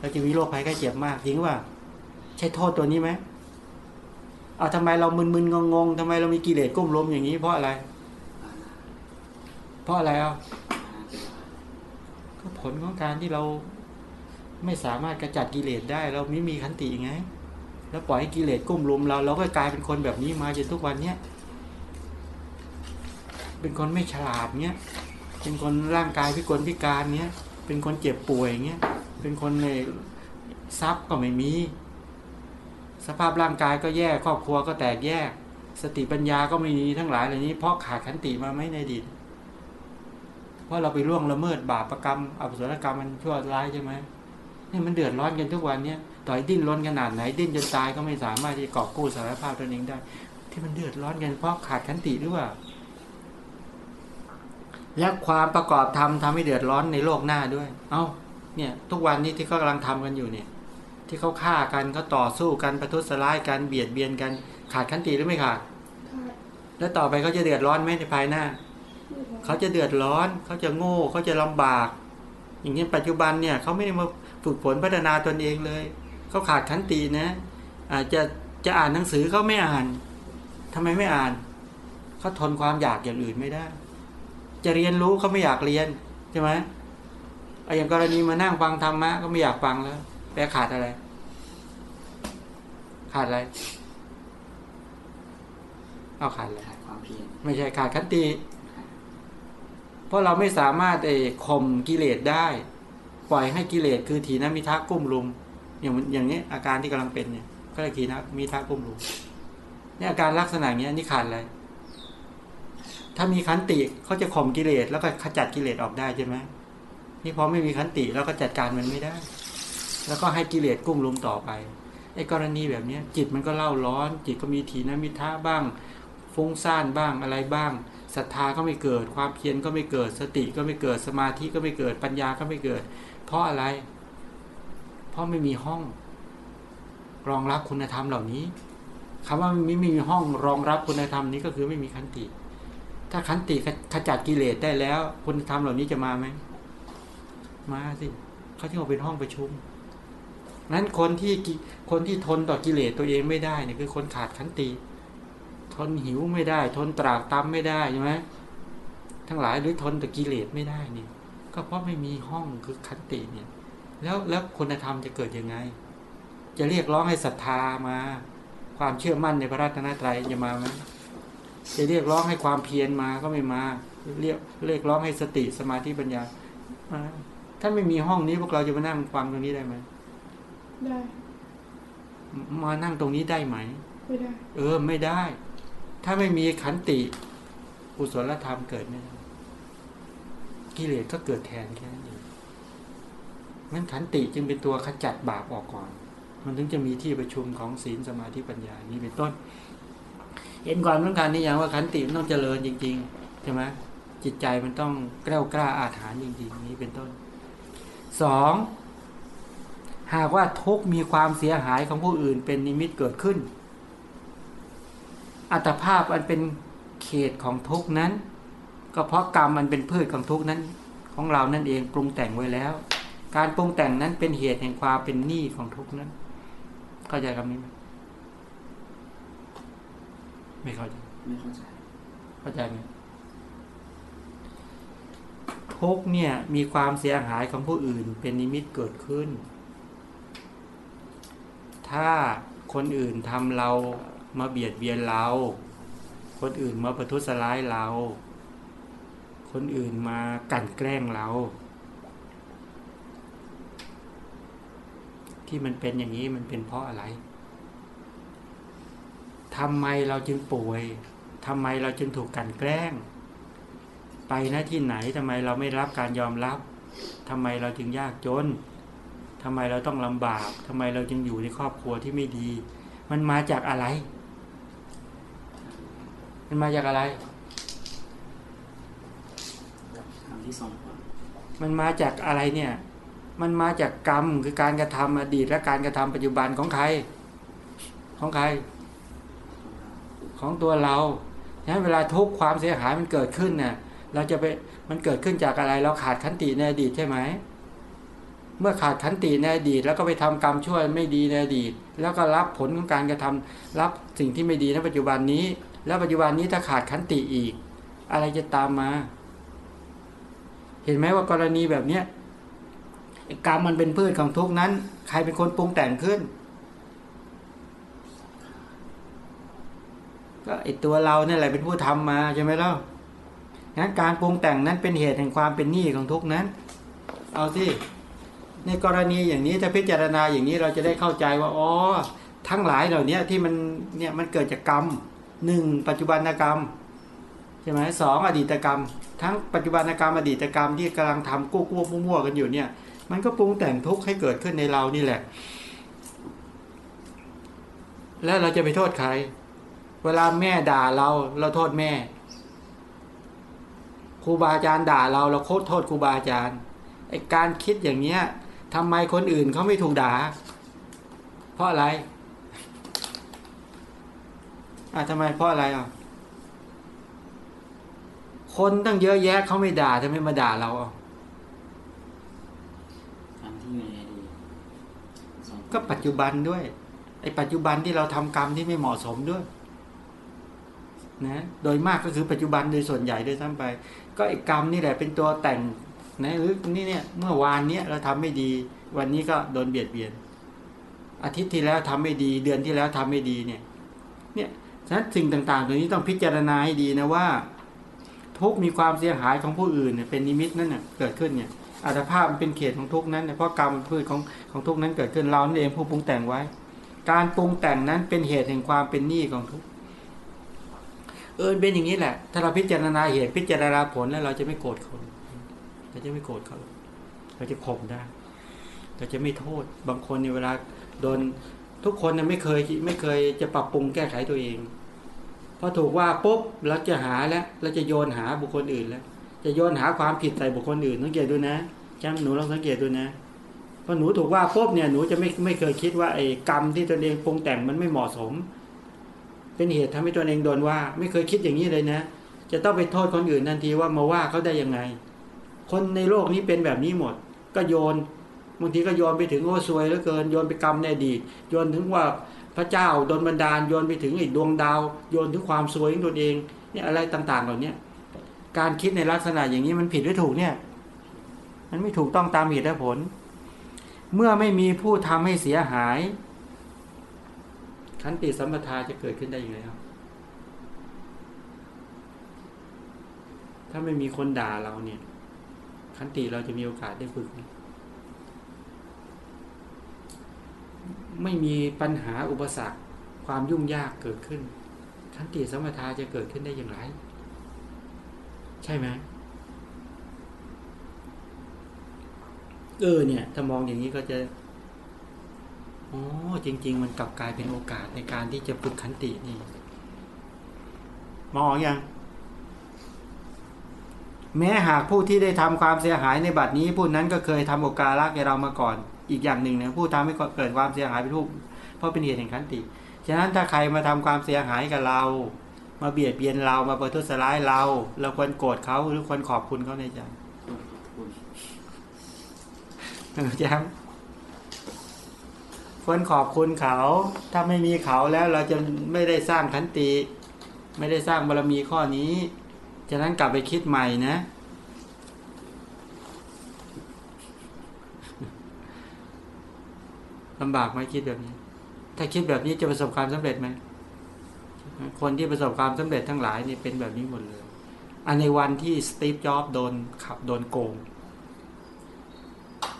เราจึงมีโรคภัยไข้เจ็บมากจริงว่า ใช่โทษตัวนี้ไหมเอาทำไมเรามึนๆงงๆทำไมเรามีกิเลสกุ้มลุมอย่างนี้เพราะอะไร เพราะอะไรอะปาก็ผลของการที่เราไม่สามารถกระจัดกิเลสได้ เราไม่มีขันติไง แล้วปล่อยให้กิเลสกุ้มลุมเราเราก็กลายเป็นคนแบบนี้มาจนทุกวันเนี้ยเป็นคนไม่ฉลาดเนี้ยเป็นคนร่างกายพิกลพิการเนี้ย เป็นคนเจ็บป่วยอย่างเงี้ยเป็นคนในทรัพย์ก็ไม่มี สภาพร่างกายก็แย่ครอบครัวก็แตกแยก สติปัญญาก็ไม่มีทั้งหลายเหล่านี้เพราะขาดขันติมาไหมในอดีตเพราะเราไปล่วงละเมิดบาปรกรรมอกุศลกรรมมันชั่วร้ายใช่ไหมเนี่ยมันเดือดร้อนกันทุกวันเนี่ยต่อยดิ้นรนขนาดไหนดิ้นจนตายก็ไม่สามารถที่จะกอบกู้สารภาพตนเองได้ ที่มันเดือดร้อนกันเพราะขาดขันติหรือว่า และความประกอบธรรมทำให้เดือดร้อนในโลกหน้าด้วย เอ้า เนี่ยทุกวันนี้ที่เขากำลังทำกันอยู่เนี่ย ที่เขาฆ่ากันเขาต่อสู้กันประทุษร้ายกันเบียดเบียนกันขาดขันติหรือไม่ขาดค่ะแล้วต่อไปเขาจะเดือดร้อนไหมในภายหน้า เขาจะเดือดร้อนเขาจะโง่เขาจะลำบาก อย่างนี้ปัจจุบันเนี่ยเขาไม่ได้มาฝึกฝนพัฒนาตนเองเลยเขาขาดขันตินะอาจจะจะอ่านหนังสือเขาไม่อ่านทำไมไม่อ่านเขาทนความอยากอย่างอื่นไม่ได้ จะเรียนรู้เขาไม่อยากเรียนใช่ไหมเอาอย่างกรณีมานั่งฟังธรรมะก็ไม่อยากฟังแล้วแปลขาดอะไร ขาดอะไรเอาขาดอะไรขาดความเพียรไม่ใช่ขาดขันติเพราะเราไม่สามารถเออข่มกิเลสได้ ปล่อยให้กิเลสคือถีนมิทะกุ้มลุมอย่างมันอย่างนี้อาการที่กำลังเป็นเนี่ย ก็เลยถีนมิทะกุ้มลุมเนี่ยอาการลักษณะอย่างเนี้ยนี่ขาดอะไร ถ้ามีขันติเขาจะข่มกิเลสแล้วก็ขจัดกิเลสออกได้ใช่ไหมนี่พอไม่มีขันติแล้วก็จัดการมันไม่ได้ แล้วก็ให้กิเลสกุ้มลุมต่อไปไอ้กรณีแบบนี้จิตมันก็เล่าร้อน จิตก็มีถีนมิทะบ้าง ฟุ้งซ่านบ้างอะไรบ้างศรัทธาก็ไม่เกิด ความเพียรก็ไม่เกิด สติก็ไม่เกิดสมาธิก็ไม่เกิดปัญญาก็ไม่เกิด เพราะอะไร เพราะไม่มีห้อง รองรับคุณธรรมเหล่านี้คำว่าไม่มีห้องรองรับคุณธรรมนี้ก็คือไม่มีขันติ ถ้าขันติขจัดกิเลสได้แล้ว คุณธรรมเหล่านี้จะมาไหมมาสิเขาที่ว่าเป็นห้องประชุมนั้นคนที่คนที่ทนต่อกิเลสตัวเองไม่ได้เนี่ยคือคนขาดขันติ ทนหิวไม่ได้ ทนตรากตรำไม่ได้ใช่ไหมทั้งหลายหรือทนต่อกิเลสไม่ได้เนี่ย ก็เพราะไม่มีห้องคือขันติเนี่ย แล้วแล้วคุณธรรมจะเกิดยังไง จะเรียกร้องให้ศรัทธามา ความเชื่อมั่นในพระรัตนตรัยจะมาไหม จะเรียกร้องให้ความเพียรมาก็ไม่มา เรียกเรียกร้องให้สติสมาธิปัญญามาถ้าไม่มีห้องนี้พวกเราจะมานั่งฟังตรงนี้ได้ไหมได้ มานั่งตรงนี้ได้ไหมไม่ได้ เออไม่ได้ ถ้าไม่มีขันติกุศลธรรมเกิดไม่ได้กิเลสก็เกิดแทนแค่นั้นเองงั้นขันติจึงเป็นตัวขจัดบาปออกก่อน มันถึงจะมีที่ประชุมของศีลสมาธิปัญญานี้เป็นต้น เห็นความต้องการนี่อย่างว่าขันติมันต้องเจริญจริงๆใช่ไหมจิตใจมันต้องกล้วกล้าอาถรรพ์จริงๆนี้เป็นต้นสองหากว่าทุกมีความเสียหายของผู้อื่น เป็นนิมิตเกิดขึ้น อัตภาพอันเป็นเขตของทุกนั้น ก็เพราะกรรมมันเป็นพืชของทุกนั้น ของเรานั่นเองปรุงแต่งไว้แล้ว การปรุงแต่งนั้นเป็นเหตุแห่งความเป็นหนี้ของทุกนั้น เข้าใจคำนี้ไหม ไม่เข้าใจ ไม่เข้าใจเข้าใจไหมทุกข์เนี่ยมีความเสียหายของผู้อื่น เป็นนิมิตเกิดขึ้น ถ้าคนอื่นทำเรามาเบียดเบียนเรา คนอื่นมาประทุษร้ายเรา คนอื่นมากลั่นแกล้งเรา ที่มันเป็นอย่างนี้มันเป็นเพราะอะไร ทำไมเราจึงป่วยทำไมเราจึงถูกกลั่นแกล้ง ไปหน้าที่ไหนทำไมเราไม่รับการยอมรับทำไมเราจึงยากจนทำไมเราต้องลำบากทำไมเราจึงอยู่ในครอบครัวที่ไม่ดี มันมาจากอะไร มันมาจากอะไรทางที่ส่งผลมันมาจากอะไรเนี่ย มันมาจากกรรมคือการกระทำอดีตและการกระทำปัจจุบันของใคร ของใคร ของตัวเราฉะนั้นเวลาทุกความเสียหายมันเกิดขึ้นเนี่ยเราจะไปมันเกิดขึ้นจากอะไร เราขาดขันติในอดีตใช่ไหม เมื่อขาดขันติในอดีต แล้วก็ไปทำกรรมชั่วไม่ดีในอดีต แล้วก็รับผลของการกระทำรับสิ่งที่ไม่ดีในปัจจุบันนี้ แล้วปัจจุบันนี้ถ้าขาดขันติอีก อะไรจะตามมา เห็นไหมว่ากรณีแบบเนี้ยกรรมมันเป็นพืชของทุกนั้น ใครเป็นคนปรุงแต่งขึ้น ก็ไอตัวเราเนี่ยแหละเป็นผู้ทำมาใช่ไหมเล่างั้นการปรุงแต่งนั้นเป็นเหตุแห่งความเป็นหนี้ของทุกนั้น เอาสิในกรณีอย่างนี้ถ้าพิจารณาอย่างนี้เราจะได้เข้าใจว่าอ๋อทั้งหลายเหล่านี้ที่มันเนี่ยมันเกิดจากกรรมหนึ่งปัจจุบันกรรมใช่ไหมสองอดีตกรรม ทั้งปัจจุบันกรรมอดีตกรรมที่กำลังทำกู้กู้มั่วๆกันอยู่เนี่ย มันก็ปรุงแต่งทุกข์ให้เกิดขึ้นในเรานี่แหละ แล้วเราจะไปโทษใคร เวลาแม่ด่าเราเราโทษแม่ครูบาอาจารย์ด่าเราเราโคตรโทษครูบาอาจารย์ไอการคิดอย่างเนี้ยทำไมคนอื่นเขาไม่ถูกด่า เพราะอะไรอะทำไมเพราะอะไรอะคนตั้งเยอะแยะเขาไม่ด่าทำไมมาด่าเราอะกรรมที่มีในอดีตสองก็ปัจจุบันด้วยไอ้ปัจจุบันที่เราทำกรรมที่ไม่เหมาะสมด้วย นะโดยมากก็คือปัจจุบันโดยส่วนใหญ่ด้วยซ้ำไป ก็ไอ้กรรมนี่แหละเป็นตัวแต่งนะหรือนี่เนี่ยเมื่อวานเนี้ยเราทำไม่ดี วันนี้ก็โดนเบียดเบียน อาทิตย์ที่แล้วทำไม่ดี เดือนที่แล้วทำไม่ดีเนี่ยเนี่ยฉะนั้นสิ่งต่างๆ ตัวนี้ต้องพิจารณาให้ดีนะว่า ทุกมีความเสียหายของผู้อื่นเนี่ยเป็นนิมิตนั่นเน่ะเกิดขึ้นเนี่ยอัตภาพมันเป็นเขตของทุกนั้นเนี่ยเพราะกรรมพืชของของทุกนั้นเกิดขึ้นเรานั่นเองผู้ปรุงแต่งไว้ การปรุงแต่งนั้นเป็นเหตุแห่งความเป็นหนี้ของทุก เออเป็นอย่างนี้แหละ ถ้าเราพิจารณาเหตุพิจารณาผลแล้วเราจะไม่โกรธคนเราจะไม่โกรธเขาเราจะข่มได้เราจะไม่โทษ บางคนในเวลาโดนทุกคนเนี่ยไม่เคยไม่เคยจะปรับปรุงแก้ไขตัวเองพอถูกว่าปุ๊บเราจะหาแล้วเราจะโยนหาบุคคลอื่นแล้ว จะโยนหาความผิดใส่บุคคลอื่นสังเกตดูนะจำหนูลองสังเกตดูนะพอหนูถูกว่าปุ๊บเนี่ยหนูจะไม่ไม่เคยคิดว่าไอ้กรรมที่ตนเองปรุงแต่งมันไม่เหมาะสม เป็นเหตุทำให้ตนเองโดนว่า ไม่เคยคิดอย่างนี้เลยนะ จะต้องไปโทษคนอื่นทันทีว่ามาว่าเขาได้ยังไง คนในโลกนี้เป็นแบบนี้หมด ก็โยนบางทีก็โยนไปถึงโอ้ซวยเหลือเกินโยนไปกรรมในอดีตโยนถึงว่าพระเจ้าโดนบันดาลโยนไปถึงไอ้ดวงดาวโยนถึงความซวยของตนเองเนี่ยอะไรต่างๆเหล่านี้การคิดในลักษณะอย่างนี้มันผิดหรือถูกเนี่ย มันไม่ถูกต้องตามเหตุและผล เมื่อไม่มีผู้ทำให้เสียหาย ขันติสัมปทาจะเกิดขึ้นได้ยังไงครับ ถ้าไม่มีคนด่าเราเนี่ย ขันติเราจะมีโอกาสได้ฝึกไหมไม่มีปัญหาอุปสรรคความยุ่งยากเกิดขึ้น ขันติสัมปทาจะเกิดขึ้นได้อย่างไร ใช่ไหมเออเนี่ย ถ้ามองอย่างนี้ก็จะ อ๋อจริง ๆ มันกลับกลายเป็นโอกาสในการที่จะฝึกขันตินี่มองออกยังแม้หากผู้ที่ได้ทำความเสียหายในบัดนี้ผู้นั้นก็เคยทำโอกาสแก่เรามาก่อน อีกอย่างหนึ่งนะผู้ทำให้เกิดความเสียหายเป็นผู้เพราะเป็นเหตุแห่งขันติฉะนั้นถ้าใครมาทำความเสียหายกับเรา มาเบียดเบียนเรามาประทุษร้ายเรา เราควรโกรธเขาหรือควรขอบคุณเขาในใจขอบคุณเออแจ๊ม ควรขอบคุณเขา ถ้าไม่มีเขาแล้วเราจะไม่ได้สร้างขันติ ไม่ได้สร้างบารมีข้อนี้ฉะนั้นกลับไปคิดใหม่นะ ลำบากไหมคิดแบบนี้ ถ้าคิดแบบนี้จะประสบความสำเร็จไหม คนที่ประสบความสำเร็จทั้งหลายนี่เป็นแบบนี้หมดเลย อันในวันที่สตีฟจ็อบโดนขับโดนโกง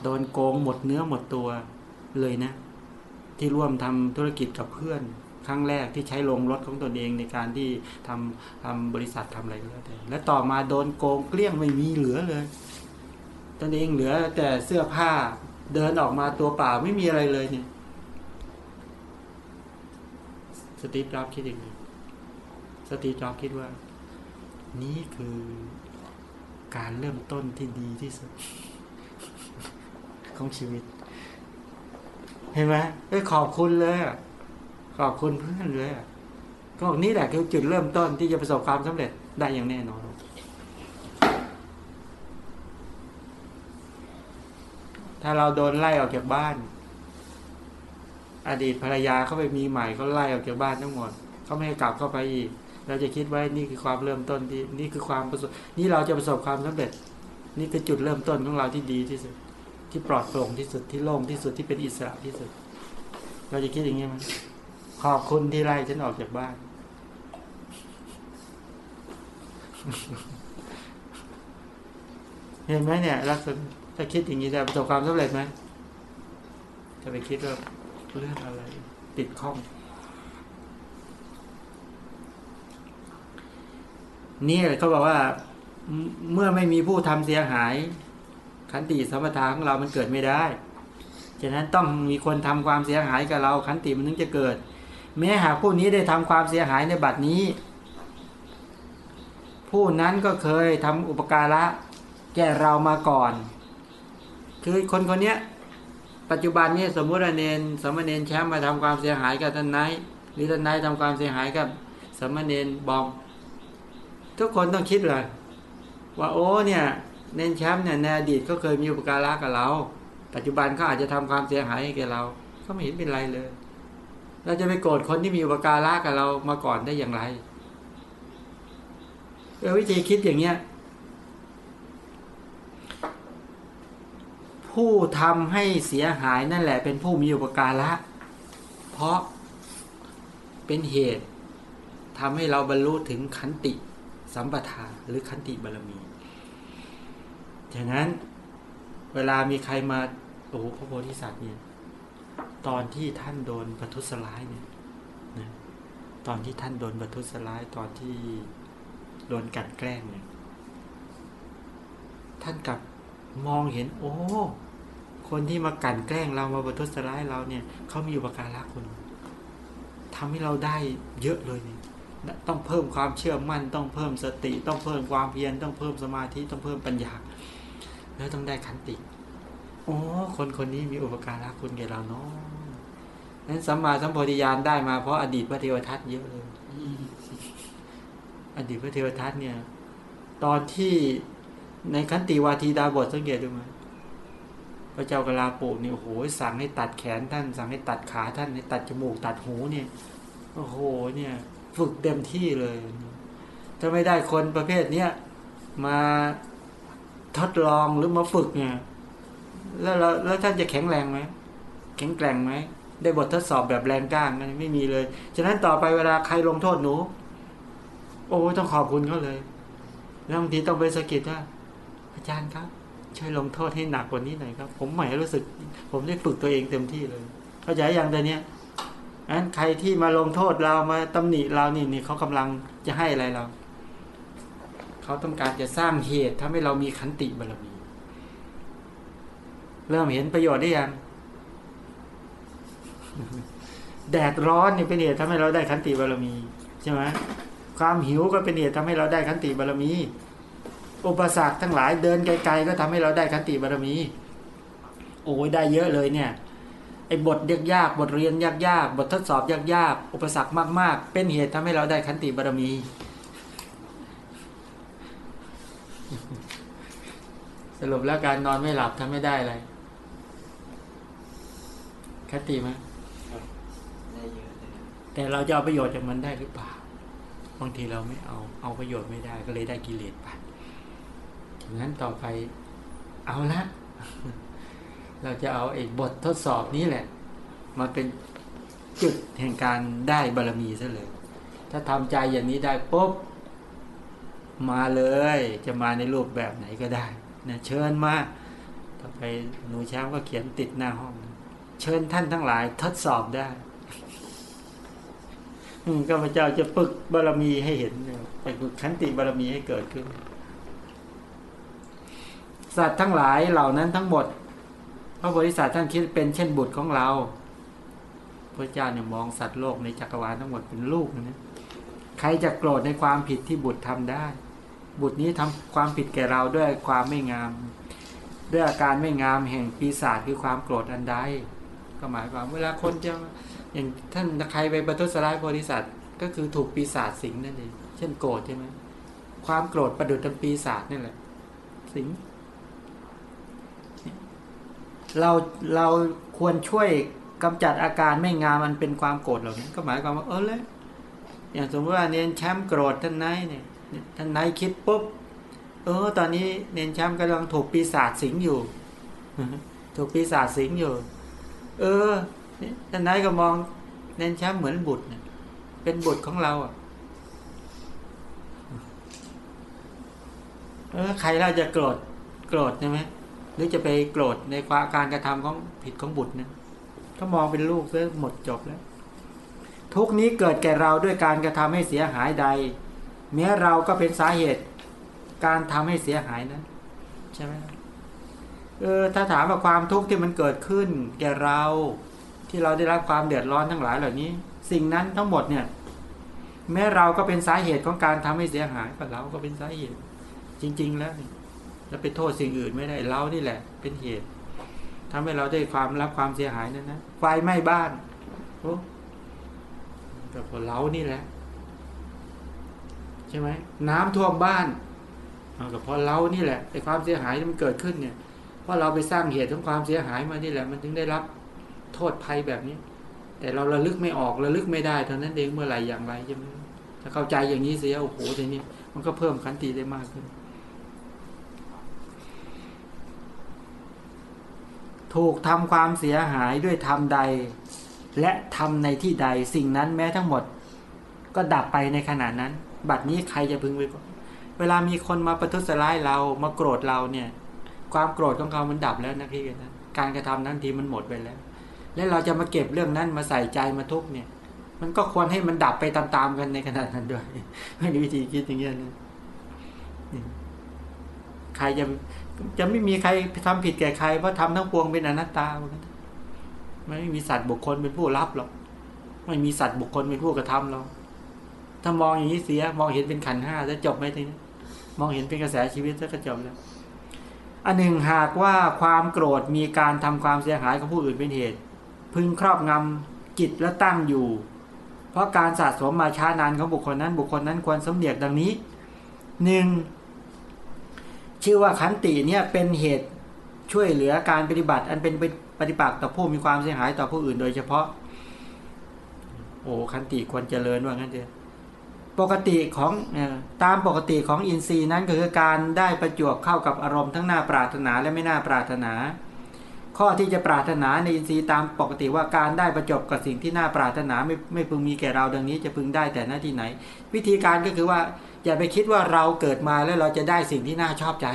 โดนโกงหมดเนื้อหมดตัวเลยนะ ที่ร่วมทำธุรกิจกับเพื่อน ครั้งแรกที่ใช้ลงรถของตนเองในการที่ทำทำบริษัททำอะไรก็แล้วแต่และต่อมาโดนโกงเกลี้ยงไม่มีเหลือเลยตนเองเหลือแต่เสื้อผ้าเดินออกมาตัวเปล่าไม่มีอะไรเลยเนี่ยสตีฟจ็อบคิดอย่างนี้สตีฟจ็อบคิดว่า นี่คือการเริ่มต้นที่ดีที่สุด ของชีวิต เห็นไหมเอ้ยขอบคุณเลยขอบคุณเพื่อนเลยก็นี่แหละคือจุดเริ่มต้นที่จะประสบความสำเร็จได้อย่างแน่นอนถ้าเราโดนไล่ออกจากบ้าน อดีตภรรยาเขาไปมีใหม่เขาไล่ออกจากบ้านทั้งหมดเขาไม่ให้กลับเข้าไปอีก เราจะคิดไว้นี่คือความเริ่มต้นที่นี่คือความประสบนี่เราจะประสบความสำเร็จ นี่คือจุดเริ่มต้นของเราที่ดีที่สุด ที่ปลอดโปร่งที่สุดที่โล่งที่สุดที่เป็นอิสระที่สุด เราจะคิดอย่างนี้ไหมขอบคุณที่ไล่ฉันออกจากบ้าน เห็นไหมเนี่ยลักษณะถ้าคิดอย่างนี้จะประสบความสำเร็จไหมจะไปคิดว่าเรื่องอะไร ติดข้อง นี่เขาบอกว่า เมื่อเมื่อไม่มีผู้ทำเสียหาย ขันติสมปทาของเรามันเกิดไม่ได้ฉะนั้นต้องมีคนทำความเสียหายกับเราขันติมันถึงจะเกิด แม้หากผู้นี้ได้ทำความเสียหายในบัดนี้ ผู้นั้นก็เคยทำอุปการะแก่เรามาก่อน คือคนคนนี้ปัจจุบันนี้สมมุติเนนสามเณรแชมป์มาทำความเสียหายกับท่านนายหรือท่านนายทำความเสียหายกับสามเณรบอมทุกคนต้องคิดเลยว่าโอ้เนี่ย เน้นแชมป์เนี่ยในอดีตก็เคยมีอุปการะกับเรา ปัจจุบันเขาอาจจะทำความเสียหายให้แกเรา ก็ไม่เห็นเป็นไรเลย เราจะไปโกรธคนที่มีอุปการะกับเรามาก่อนได้อย่างไรเออวิธีคิดอย่างเนี้ย ผู้ทำให้เสียหายนั่นแหละ เป็นผู้มีอุปการะ เพราะเป็นเหตุทำให้เราบรรลุถึงขันติสัมปทาหรือขันติบารมี ฉะนั้นเวลามีใครมาโอ้โหพระโพธิสัตว์เนี่ย ตอนที่ท่านโดนประทุษร้ายเนี่ยนะตอนที่ท่านโดนประทุษร้ายตอนที่โดนกลันแกล้งเนี่ย ท่านกลับมองเห็น โอ้คนที่มากลั่นแกล้งเรามาประทุษร้ายเราเนี่ยเขามีอุปการะคุณทำให้เราได้เยอะเลยเนี่ยต้องเพิ่มความเชื่อมั่น ต้องเพิ่มสติ ต้องเพิ่มความเพียรต้องเพิ่มสมาธิต้องเพิ่มปัญญา แล้วต้องได้ขันติโอ้คนคนนี้มีอุปการะคุณแก่เราเนาะนั้นสัมมาสัมโพธิญาณได้มาเพราะอดีตพระเทวทัตเยอะเลยอดีตพระเทวทัตเนี่ย ตอนที่ในขันติวาทีดาบทสังเกตดูไหมพระเจ้ากลาโปเนี่ยโอ้โหสั่งให้ตัดแขนท่าน สั่งให้ตัดขาท่านให้ตัดจมูกตัดหูเนี่ยโอ้โหเนี่ย ฝึกเต็มที่เลย ถ้าไม่ได้คนประเภทเนี้ยมา ทดลองหรือมาฝึกเนี่ยแล้วเราแล้วท่านจะแข็งแรงไหมแข็งแกร่งไหมได้บททดสอบแบบแรงกล้างไหมไม่มีเลย ฉะนั้นต่อไปเวลาใครลงโทษหนู โอ้ต้องขอบคุณเขาเลยแล้วบางทีต้องไปสะกิดว่าอาจารย์ครับ ช่วยลงโทษให้หนักกว่านี้หน่อยครับ ผมใหม่รู้สึก ผมได้ฝึกตัวเองเต็มที่เลย เข้าใจอย่างแต่เนี้ยอันใครที่มาลงโทษเรามาตำหนิเรานี่นี่เขากำลังจะให้อะไรเรา เขาต้องการจะสร้างเหตุทำให้เรามีขันติบารมี เริ่มเห็นประโยชน์ได้ยัง แดดร้อนเนี่ยเป็นเหตุทำให้เราได้ขันติบารมี ใช่ไหมความหิวก็เป็นเหตุทำให้เราได้ขันติบารมี อุปสรรคทั้งหลายเดินไกลๆก็ทำให้เราได้ขันติบารมี โอ้ยได้เยอะเลยเนี่ยไอ้บทยากๆบทเรียนยากๆบททดสอบยากๆอุปสรรคมากๆ เป็นเหตุทำให้เราได้ขันติบารมี สรุปแล้วการนอนไม่หลับทำไม่ได้อะไรคติไหมได้เยอะเลยครับแต่เราจะเอาประโยชน์จากมันได้หรือเปล่า บางทีเราไม่เอา เอาประโยชน์ไม่ได้ก็เลยได้กิเลสไปฉะนั้นต่อไปเอาละ เราจะเอาไอ้บททดสอบนี้แหละ มาเป็นจุดแห่งการได้บารรมีซะเลย ถ้าทำใจอย่างนี้ได้ปุ๊บ มาเลยจะมาในรูปแบบไหนก็ได้นะเชิญมาต่อไปหนูแชมป์ก็เขียนติดหน้าห้อง เชิญท่านทั้งหลายทดสอบได้อืมข้าพเจ้าจะฝึกบารมีให้เห็นไปฝึกขันติบารมีให้เกิดขึ้น สัตว์ทั้งหลายเหล่านั้นทั้งหมดพระโพธิสัตว์ท่านคิดเป็นเช่นบุตรของเรา พระเจ้าเนี่ยมองสัตว์โลกในจักรวาลทั้งหมดเป็นลูกนะใครจะโกรธในความผิดที่บุตรทำได้ บุตรนี้ทำความผิดแก่เราด้วยความไม่งาม ด้วยอาการไม่งามแห่งปีศาจคือความโกรธอันใดก็หมายความเวลาคนจะอย่างท่านใครไปประทุษร้ายโพธิสัตว์ก็คือถูกปีศาจสิงนั่นเองเช่นโกรธใช่ไหมความโกรธประดุจเป็นปีศาจนั่แหละ สิงเราเราควรช่วยกำจัดอาการไม่งามมันเป็นความโกรธเหล่านี้ก็หมายความว่าเออเลยอย่างสมมติว่าเนนแชมป์โกรธท่านนายเนี่ย ท่านนายคิดปุ๊บเออตอนนี้เนนแชมป์กำลังถูกปีศาจสิงอยู่ ถูกปีศาจสิงอยู่ เออท่านนายก็มองเนนแชมป์เหมือนบุตรเป็นบุตรของเราอะเออใครเราจะโกรธโกรธใช่ไหมหรือจะไปโกรธในความการกระทำของผิดของบุตรเนี่ยถ้ามองเป็นลูกซะหมดจบแล้ว ทุกนี้เกิดแก่เราด้วยการกระทำให้เสียหายใด แม้เราก็เป็นสาเหตุการทำให้เสียหายนั้นใช่ไหมเออถ้าถามว่าความทุกข์ที่มันเกิดขึ้น แก่เราที่เราได้รับความเดือดร้อนทั้งหลายเหล่านี้ สิ่งนั้นทั้งหมดเนี่ย แม้เราก็เป็นสาเหตุของการทำให้เสียหายก็เราก็เป็นสาเหตุ จริง ๆ แล้วแล้วไปโทษสิ่งอื่นไม่ได้เรานี่แหละ เป็นเหตุทำให้เราได้ความรับความเสียหายนั้นนะไฟไหม้บ้านโอ้ก็เพราะเรานี่แหละ ใช่ไหมน้ำท่วมบ้านก็เพราะเรานี่แหละไอ้ความเสียหายที่มันเกิดขึ้นเนี่ยเพราะเราไปสร้างเหตุของความเสียหายมานี่แหละ มันถึงได้รับโทษภัยแบบนี้ แต่เราระลึกไม่ออกระลึกไม่ได้เท่านั้นเองเมื่อไหร่อย่างไรใช่ไหมถ้าเข้าใจอย่างนี้เสียโอ้โหทีนี้มันก็เพิ่มขันติได้มากขึ้น ถูกทำความเสียหายด้วยทำใด และทำในที่ใดสิ่งนั้นแม้ทั้งหมด ก็ดับไปในขณะนั้น บัดนี้ใครจะพึงไปเวลามีคนมาประทุษร้ายเรามาโกรธเราเนี่ย ความโกรธของเขามันดับแล้วนะพี่กันนะการกระทำนั้นทีมันหมดไปแล้ว แล้วเราจะมาเก็บเรื่องนั้นมาใส่ใจมาทุกเนี่ย มันก็ควรให้มันดับไปตามๆกันในขณะนั้นด้วยไม่มีวิธีคิดอย่างเงี้ยนะใครจะจะไม่มีใครทำผิดแก่ใครเพราะทำทั้งปวงเป็นอนัตตาไม่มีสัตว์บุคคลเป็นผู้รับหรอกไม่มีสัตว์บุคคลเป็นผู้กระทำหรอก ถ้ามองอย่างนี้เสีย มองเห็นเป็นขันห้าจะจบไหมทีนี้มองเห็นเป็นกระแสชีวิตก็จบแล้ว อันหนึ่งหากว่าความโกรธมีการทำความเสียหายของผู้อื่นเป็นเหตุ พึงครอบงำจิตและตั้งอยู่ เพราะการสะสมมาช้านานของบุคคลนั้น บุคคลนั้นควรสมเด็จดังนี้หนึ่งชื่อว่าขันติเนี่ยเป็นเหตุช่วยเหลือการปฏิบัติ อันเป็นปฏิบัติต่อผู้มีความเสียหายต่อผู้อื่นโดยเฉพาะ โอ้ขันติควรเจริญว่างั้นเถอะ ปกติของตามปกติของอินทรีย์นั้นก็คือการได้ประจวบเข้ากับอารมณ์ทั้งน่าปรารถนาและไม่น่าปรารถนา ข้อที่จะปรารถนาในอินทรีย์ตามปกติว่าการได้ประจบกับสิ่งที่น่าปรารถนาไม่ไม่พึงมีแก่เราดังนี้จะพึงได้แต่หน้าที่ไหน วิธีการก็คือว่าอย่าไปคิดว่าเราเกิดมาแล้วเราจะได้สิ่งที่น่าชอบใจ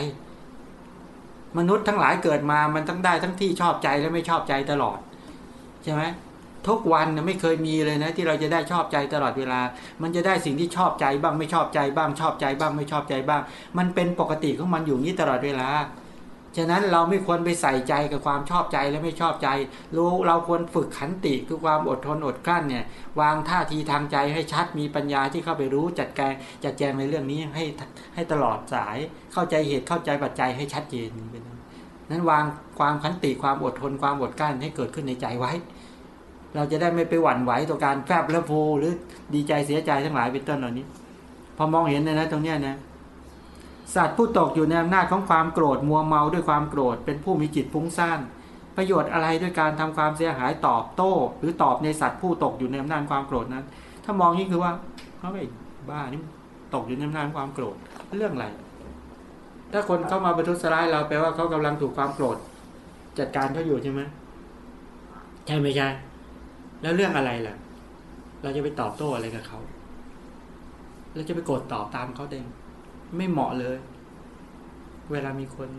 มนุษย์ทั้งหลายเกิดมามันต้องได้ทั้งที่ชอบใจและไม่ชอบใจตลอดใช่ไหม ทุกวันไม่เคยมีเลยนะ ที่เราจะได้ชอบใจตลอดเวลา มันจะได้สิ่งที่ชอบใจบ้างไม่ชอบใจบ้าง ชอบใจบ้างไม่ชอบใจบ้าง มันเป็นปกติของมันอยู่นี้ตลอดเวลาฉะนั้นเราไม่ควรไปใส่ใจกับความชอบใจและไม่ชอบใจ รู้เราควรฝึกขันติคือความอดทนอดกลั้นเนี่ยวางท่าทีทางใจให้ชัดมีปัญญาที่เข้าไปรู้จัดแกจัดแจงในเรื่องนี้ให้ให้ตลอดสายเข้าใจเหตุเข้าใจปัจจัยให้ชัดเจนนนั้นวางความขันติความอดทนความอดกลั้นให้เกิดขึ้นในใจไว้ เราจะได้ไม่ไปหวั่นไหวต่อการแฟบและโฟหรือดีใจเสียใจทั้งหลายเป็นต้นเหล่านี้ พอมองเห็นนะนะตรงเนี้ยนะสัตว์ผู้ตกอยู่ในอำนาจของความโกรธมัวเมาด้วยความโกรธ เป็นผู้มีจิตฟุ้งซ่านประโยชน์อะไรด้วยการทำความเสียหายตอบโต้ หรือตอบในสัตว์ผู้ตกอยู่ในอำนาจความโกรธนั้น ถ้ามองนี่คือว่าเขาไอ้บ้านี่ตกอยู่ในอำนาจความโกรธเรื่องอะไรถ้าคนเข้ามาประทุษร้ายเราแปลว่าเขากำลังถูกความโกรธ จัดการเขาอยู่ใช่ไหมใช่ไม่ใช่ แล้วเรื่องอะไรล่ะ เราจะไปตอบโต้อะไรกับเขาเราจะไปโกรธตอบตามเขาเองไม่เหมาะเลย เวลามีคน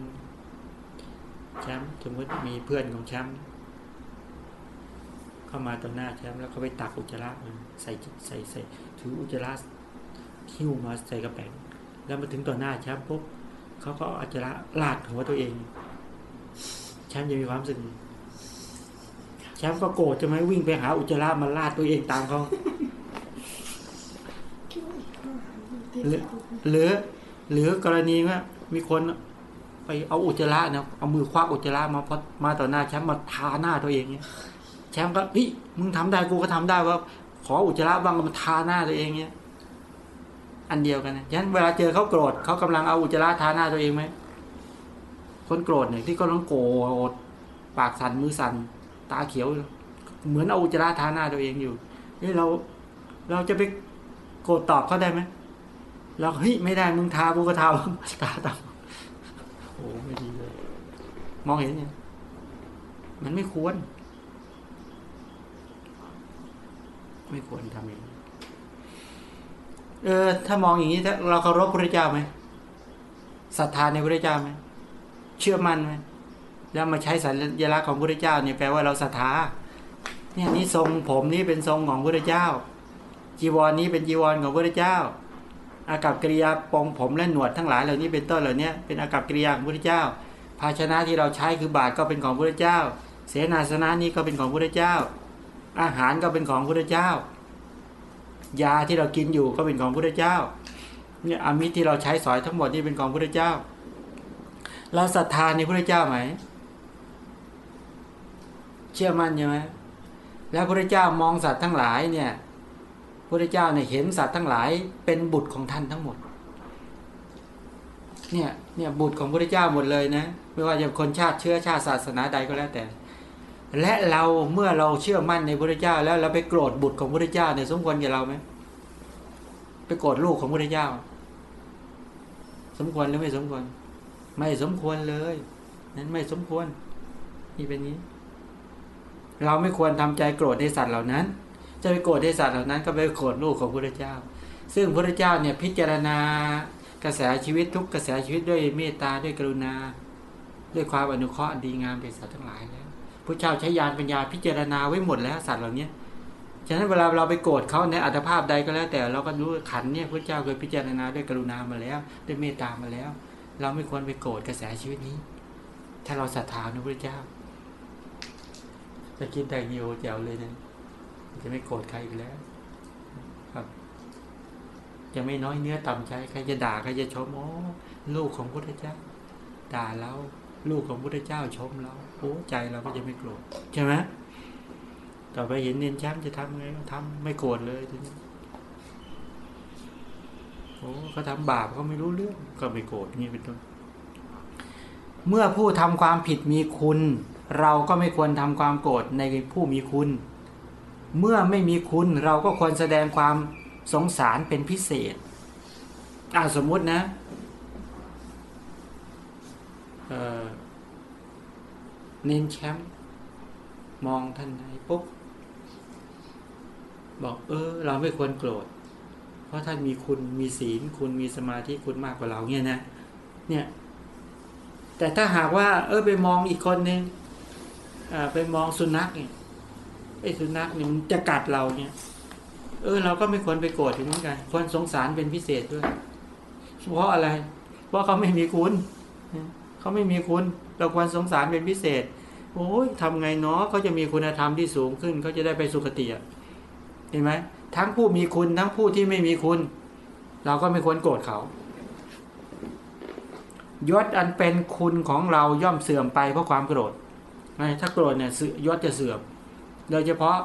แชมป์สมมติมีเพื่อนของแชมป์เข้ามาต่อหน้าแชมป์แล้วเขาไปตักอุจจาระมันใส่ใส่ใส่ถืออุจจาระหิ้วมาใส่กระแป๋งแล้วมาถึงต่อหน้าแชมป์ปุ๊บเขาก็อุจจาระลาดหัวตัวเองแชมป์จะมีความรู้สึก แชมป์ก็โกรธจะไหมวิ่งไปหาอุจจาระมาลาดตัวเองตามเขาหรือหรือหรือกรณีว่ามีคนไปเอาอุจจาระนะเอามือคว้าอุจจาระมาพอมาต่อหน้าแชมป์มาทาหน้าตัวเองเนี่ยแชมป์ก็พี่มึงทำได้กูก็ทำได้ว่า ขออุจจาระบ้างก็มาทาหน้าตัวเองเนี่ยอันเดียวกันนะฉะนั้นเวลาเจอเขาโกรธเขากำลังเอาอุจจาระทาหน้าตัวเองไหมคนโกรธเนี่ยที่ก็ต้องโกรธปากสั่นมือสั่น ตาเขียว เหมือนเอาอุจจาระทาหน้าตัวเองอยู่เฮ้ยเราเราจะไปโกรธตอบเขาได้ไหมเราเฮ้ยไม่ได้มึงทากูก็ทาตาตาโอ้ไม่ดีเลย มองเห็นเนี่ยมันไม่ควร ไม่ควรทำอย่างนี้เออ ถ้ามองอย่างนี้ถ้าเราเคารพพระเจ้าไหมศรัทธาในพระเจ้าไหมเชื่อมั่นไหม แล้วมาใช้สัญลักษณ์ของพระเจ้าเนี่ยแปลว่าเราศรัทธาเนี่ยนี่ทรงผมนี่เป็นทรงของพระเจ้า จีวรนี้เป็นจีวรของพระเจ้า อากับกิริยาปองผมและหนวดทั้งหลายเหล่านี้เป็นต้นเหล่านี้เป็นอากับกิริยาของพระเจ้า ภาชนะที่เราใช้คือบาตรก็เป็นของพระเจ้า เสนาสนะนี้ก็เป็นของพระเจ้า อาหารก็เป็นของพระเจ้า ยาที่เรากินอยู่ก็เป็นของพระเจ้าเนี่ยอามิตรที่เราใช้สอยทั้งหมดนี่เป็นของพระเจ้า เราศรัทธาในพระเจ้าไหม เชื่อมั่นใช่ไหมแล้วพระเจ้ามองสัตว์ทั้งหลายเนี่ยพระเจ้าเนี่ยเห็นสัตว์ทั้งหลาย เป็นบุตรของท่านทั้งหมด เนี่ยเนี่ยบุตรของพระเจ้าหมดเลยนะไม่ว่าจะคนชาติเชื้อชาติศาสนาใดก็แล้วแต่ และเราเมื่อเราเชื่อมั่นในพระเจ้า แล้วเราไปโกรธบุตรของพระเจ้าเนี่ยสมควรแก่เราไหมไปโกรธลูกของพระเจ้า สมควรหรือไม่สมควร ไม่สมควรเลย นั้นไม่สมควรนี่เป็นนี้ เราไม่ควรทำใจโกรธในสัตว์เหล่านั้น จะไปโกรธในสัตว์เหล่านั้น ก็ไปโกรธลูกของพระเจ้า ซึ่งพระเจ้าเนี่ยพิจารณากระแสชีวิตทุกกระแสชีวิตด้วยเมตตาด้วยกรุณา ด้วยความอนุเคราะห์อันดีงามแก่สัตว์ทั้งหลายแล้วพระเจ้าใช้ยานปัญญาพิจารณาไว้หมดแล้วสัตว์เหล่านี้ฉะนั้นเวลาเราไปโกรธเขาในอัตภาพใดก็แล้ว แต่เราก็รู้ขันเนี่ยพระเจ้าเคยพิจารณาด้วยกรุณามาแล้ว ด้วยเมตตามาแล้ว เราไม่ควรไปโกรธกระแสชีวิตนี้ ถ้าเราศรัทธาในพระเจ้า จะคิดแต่โยแจวเลยนะจะไม่โกรธใครอีกแล้ว ครับ จะไม่น้อยเนื้อต่ำใจใครจะด่าใครจะชมโอ้ลูกของพุทธเจ้า ด่าเราลูกของพุทธเจ้าชมเราโอ้ใจเราก็จะไม่โกรธใช่ไหมต่อไปเห็นเนียนช้ำจะทำไงก็ทำไม่โกรธเลยทีนี้โอ้เขาทำบาปเขาไม่รู้เรื่องก็ไม่โกรธนี่เป็นต้นเมื่อผู้ทำความผิดมีคุณ เราก็ไม่ควรทำความโกรธในผู้มีคุณ เมื่อไม่มีคุณเราก็ควรแสดงความสงสารเป็นพิเศษอ่าสมมุตินะเอ่อเน้นแชมป์มองท่านไหนปุ๊บบอกเออ เราไม่ควรโกรธ เพราะท่านมีคุณมีศีล คุณมีสมาธิคุณมากกว่าเราเนี่ยนะ เนี่ย แต่ถ้าหากว่า เออไปมองอีกคนหนึ่ง ไปมองสุนัขเนี่ยไอ้สุนัขเนี่ยมันจะกัดเราเนี่ย เออ เราก็ไม่ควรไปโกรธถึงเหมือนกันควรสงสารเป็นพิเศษด้วย เพราะอะไร เพราะเขาไม่มีคุณเขาไม่มีคุณ เราควรสงสารเป็นพิเศษโอ้ยทำไงเนาะเขาจะมีคุณธรรมที่สูงขึ้นเขาจะได้ไปสุคติเห็นไหมทั้งผู้มีคุณทั้งผู้ที่ไม่มีคุณ เราก็ไม่ควรโกรธเขายศอันเป็นคุณของเราย่อมเสื่อมไปเพราะความโกรธ ถ้าโกรธเนี่ยยศจะเสื่อมโดยเฉพาะ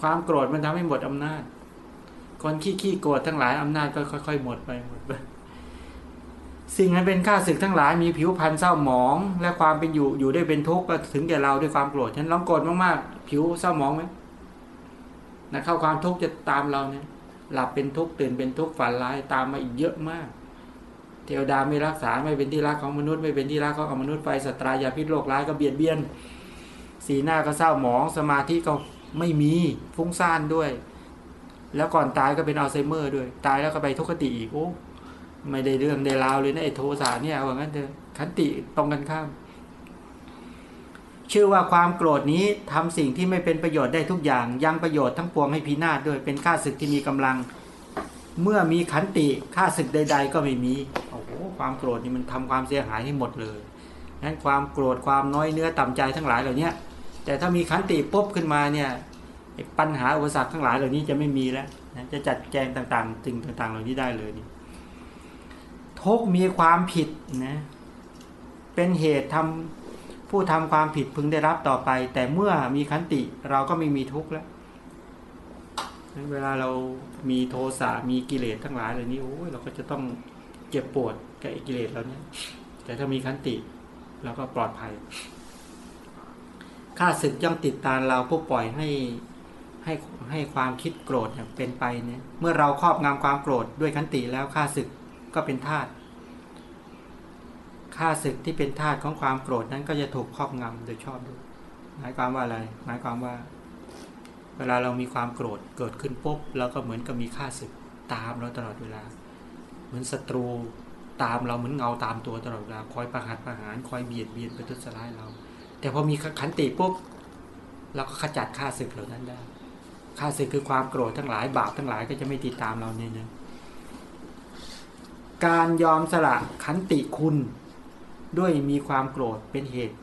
ความโกรธมันทำให้หมดอำนาจ คนขี้ขี้โกรธทั้งหลายอำนาจก็ค่อย ๆ หมดไปหมดไปสิ่งนั้นเป็นข้าศึกทั้งหลายมีผิวพรรณเศร้าหมอง และความเป็นอยู่อยู่ได้เป็นทุกข์ก็ถึงแก่เราด้วยความโกรธฉันร้องโกรธมากๆผิวเศร้าหมองไหมนะเข้าความทุกข์จะตามเราเนี่ยหลับเป็นทุกข์ตื่นเป็นทุกข์ฝันร้ายตามมาอีกเยอะมาก เทวดาไม่รักษาไม่เป็นที่รักของมนุษย์ ไม่เป็นที่รักของมนุษย์ไฟสตรายาพิษโรคร้ายก็เบียดเบียน สีหน้าก็เศร้าหมองสมาธิก็ไม่มีฟุ้งซ่านด้วย แล้วก่อนตายก็เป็นอัลไซเมอร์ด้วย ตายแล้วก็ไปทุกขติอีกโอ้ไม่ได้เรื่องได้ราวเลยนะไอ้โทสะเนี่ยว่างั้นเถอะขันติตรงกันข้ามชื่อว่าความโกรธนี้ทำสิ่งที่ไม่เป็นประโยชน์ได้ทุกอย่าง ยังประโยชน์ทั้งปวงให้พินาศด้วยเป็นข้าศึกที่มีกำลัง เมื่อมีขันติข้าศึกใด ๆ ก็ไม่มี ความโกรธนี่มันทำความเสียหายให้หมดเลยนั้นความโกรธความน้อยเนื้อต่ำใจทั้งหลายเหล่านี้แต่ถ้ามีขันติปุ๊บขึ้นมาเนี่ยปัญหาอุปสรรคทั้งหลายเหล่านี้จะไม่มีแล้วนะจะจัดแจงต่างๆสิ่งต่าง ๆ เหล่านี้ได้เลยนี่ทุกมีความผิดนะเป็นเหตุทำผู้ทำความผิดพึงได้รับต่อไป แต่เมื่อมีขันติเราก็ไม่มีทุกข์แล้วเวลาเรามีโทสะมีกิเลสทั้งหลายเหล่านี้โอ้ยเราก็จะต้องเจ็บปวด กับอกิเลสเหล่านี้แต่ถ้ามีขันติเราก็ปลอดภัยข้าศึกย่อมติดตามเราผู้ปล่อยให้ให้ให้ความคิดโกรธเป็นไปเนี่ยเมื่อเราครอบงำความโกรธด้วยขันติแล้วข้าศึกก็เป็นทาสข้าศึกที่เป็นทาสของความโกรธนั้นก็จะถูกครอบงำโดยชอบด้วยหมายความว่าอะไร หมายความว่า เวลาเรามีความโกรธเกิดขึ้นปุ๊บเราก็เหมือนกับมีข้าศึกตามเราตลอดเวลา เหมือนศัตรู ตามเราเหมือนเงาตามตัวตลอดเวลาคอยประหัตประหารคอยเบียดเบียนประทุษร้ายเรา แต่พอมีขันติปุ๊บเราก็ขจัดข้าศึกเหล่านั้นได้ข้าศึกคือความโกรธทั้งหลายบาปทั้งหลายก็จะไม่ติดตามเราเนี่ยนะการยอมสละขันติคุณด้วยมีความโกรธเป็นเหตุ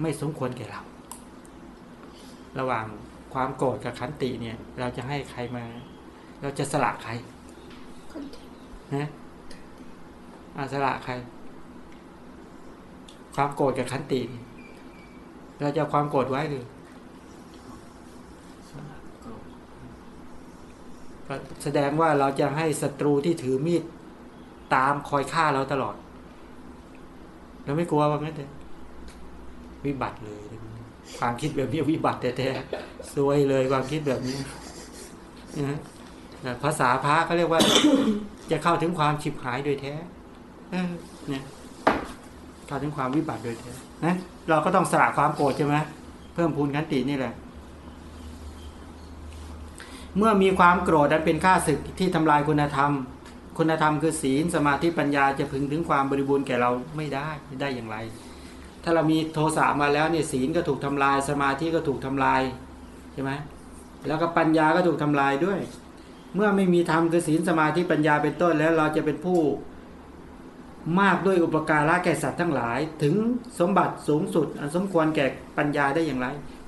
ไม่สมควรแก่เรา ระหว่างความโกรธกับขันติเนี่ย เราจะให้ใครมา เราจะสละใครคนที่นะ อาสละใคร ความโกรธกับขันตีเราจะความโกรธไว้หรือแสดงว่าเราจะให้ศัตรูที่ถือมีดตามคอยฆ่าเราตลอดเราไม่กลัวว่างั้นเลยวิบัติเลย ความคิดแบบนี้วิบัติแท้ๆซวยเลยความคิดแบบนี้นะภาษาพระเขาเรียกว่า จะเข้าถึงความฉิบหายโดยแท้ นี่ยถ้าถึงความวิบัติโดยแท้นะเราก็ต้องสละความโกรธใช่ไหมเพิ่มพูนขันตินี่แหละ เมื่อมีความโกรธนั้นเป็นข้าศึกที่ทำลายคุณธรรม คุณธรรมคือศีลสมาธิปัญญาจะพึงถึงความบริบูรณ์แก่เราไม่ได้ไม่ได้อย่างไร ถ้าเรามีโทสะมาแล้วเนี่ยศีลก็ถูกทำลาย สมาธิก็ถูกทำลายใช่ไหมแล้วก็ปัญญาก็ถูกทำลายด้วย เมื่อไม่มีธรรมคือศีลสมาธิปัญญาเป็นต้นแล้วเราจะเป็นผู้ มากด้วยอุปการะแก่สัตว์ทั้งหลาย ถึงสมบัติสูงสุด อันสมควรแก่ปัญญาได้อย่างไร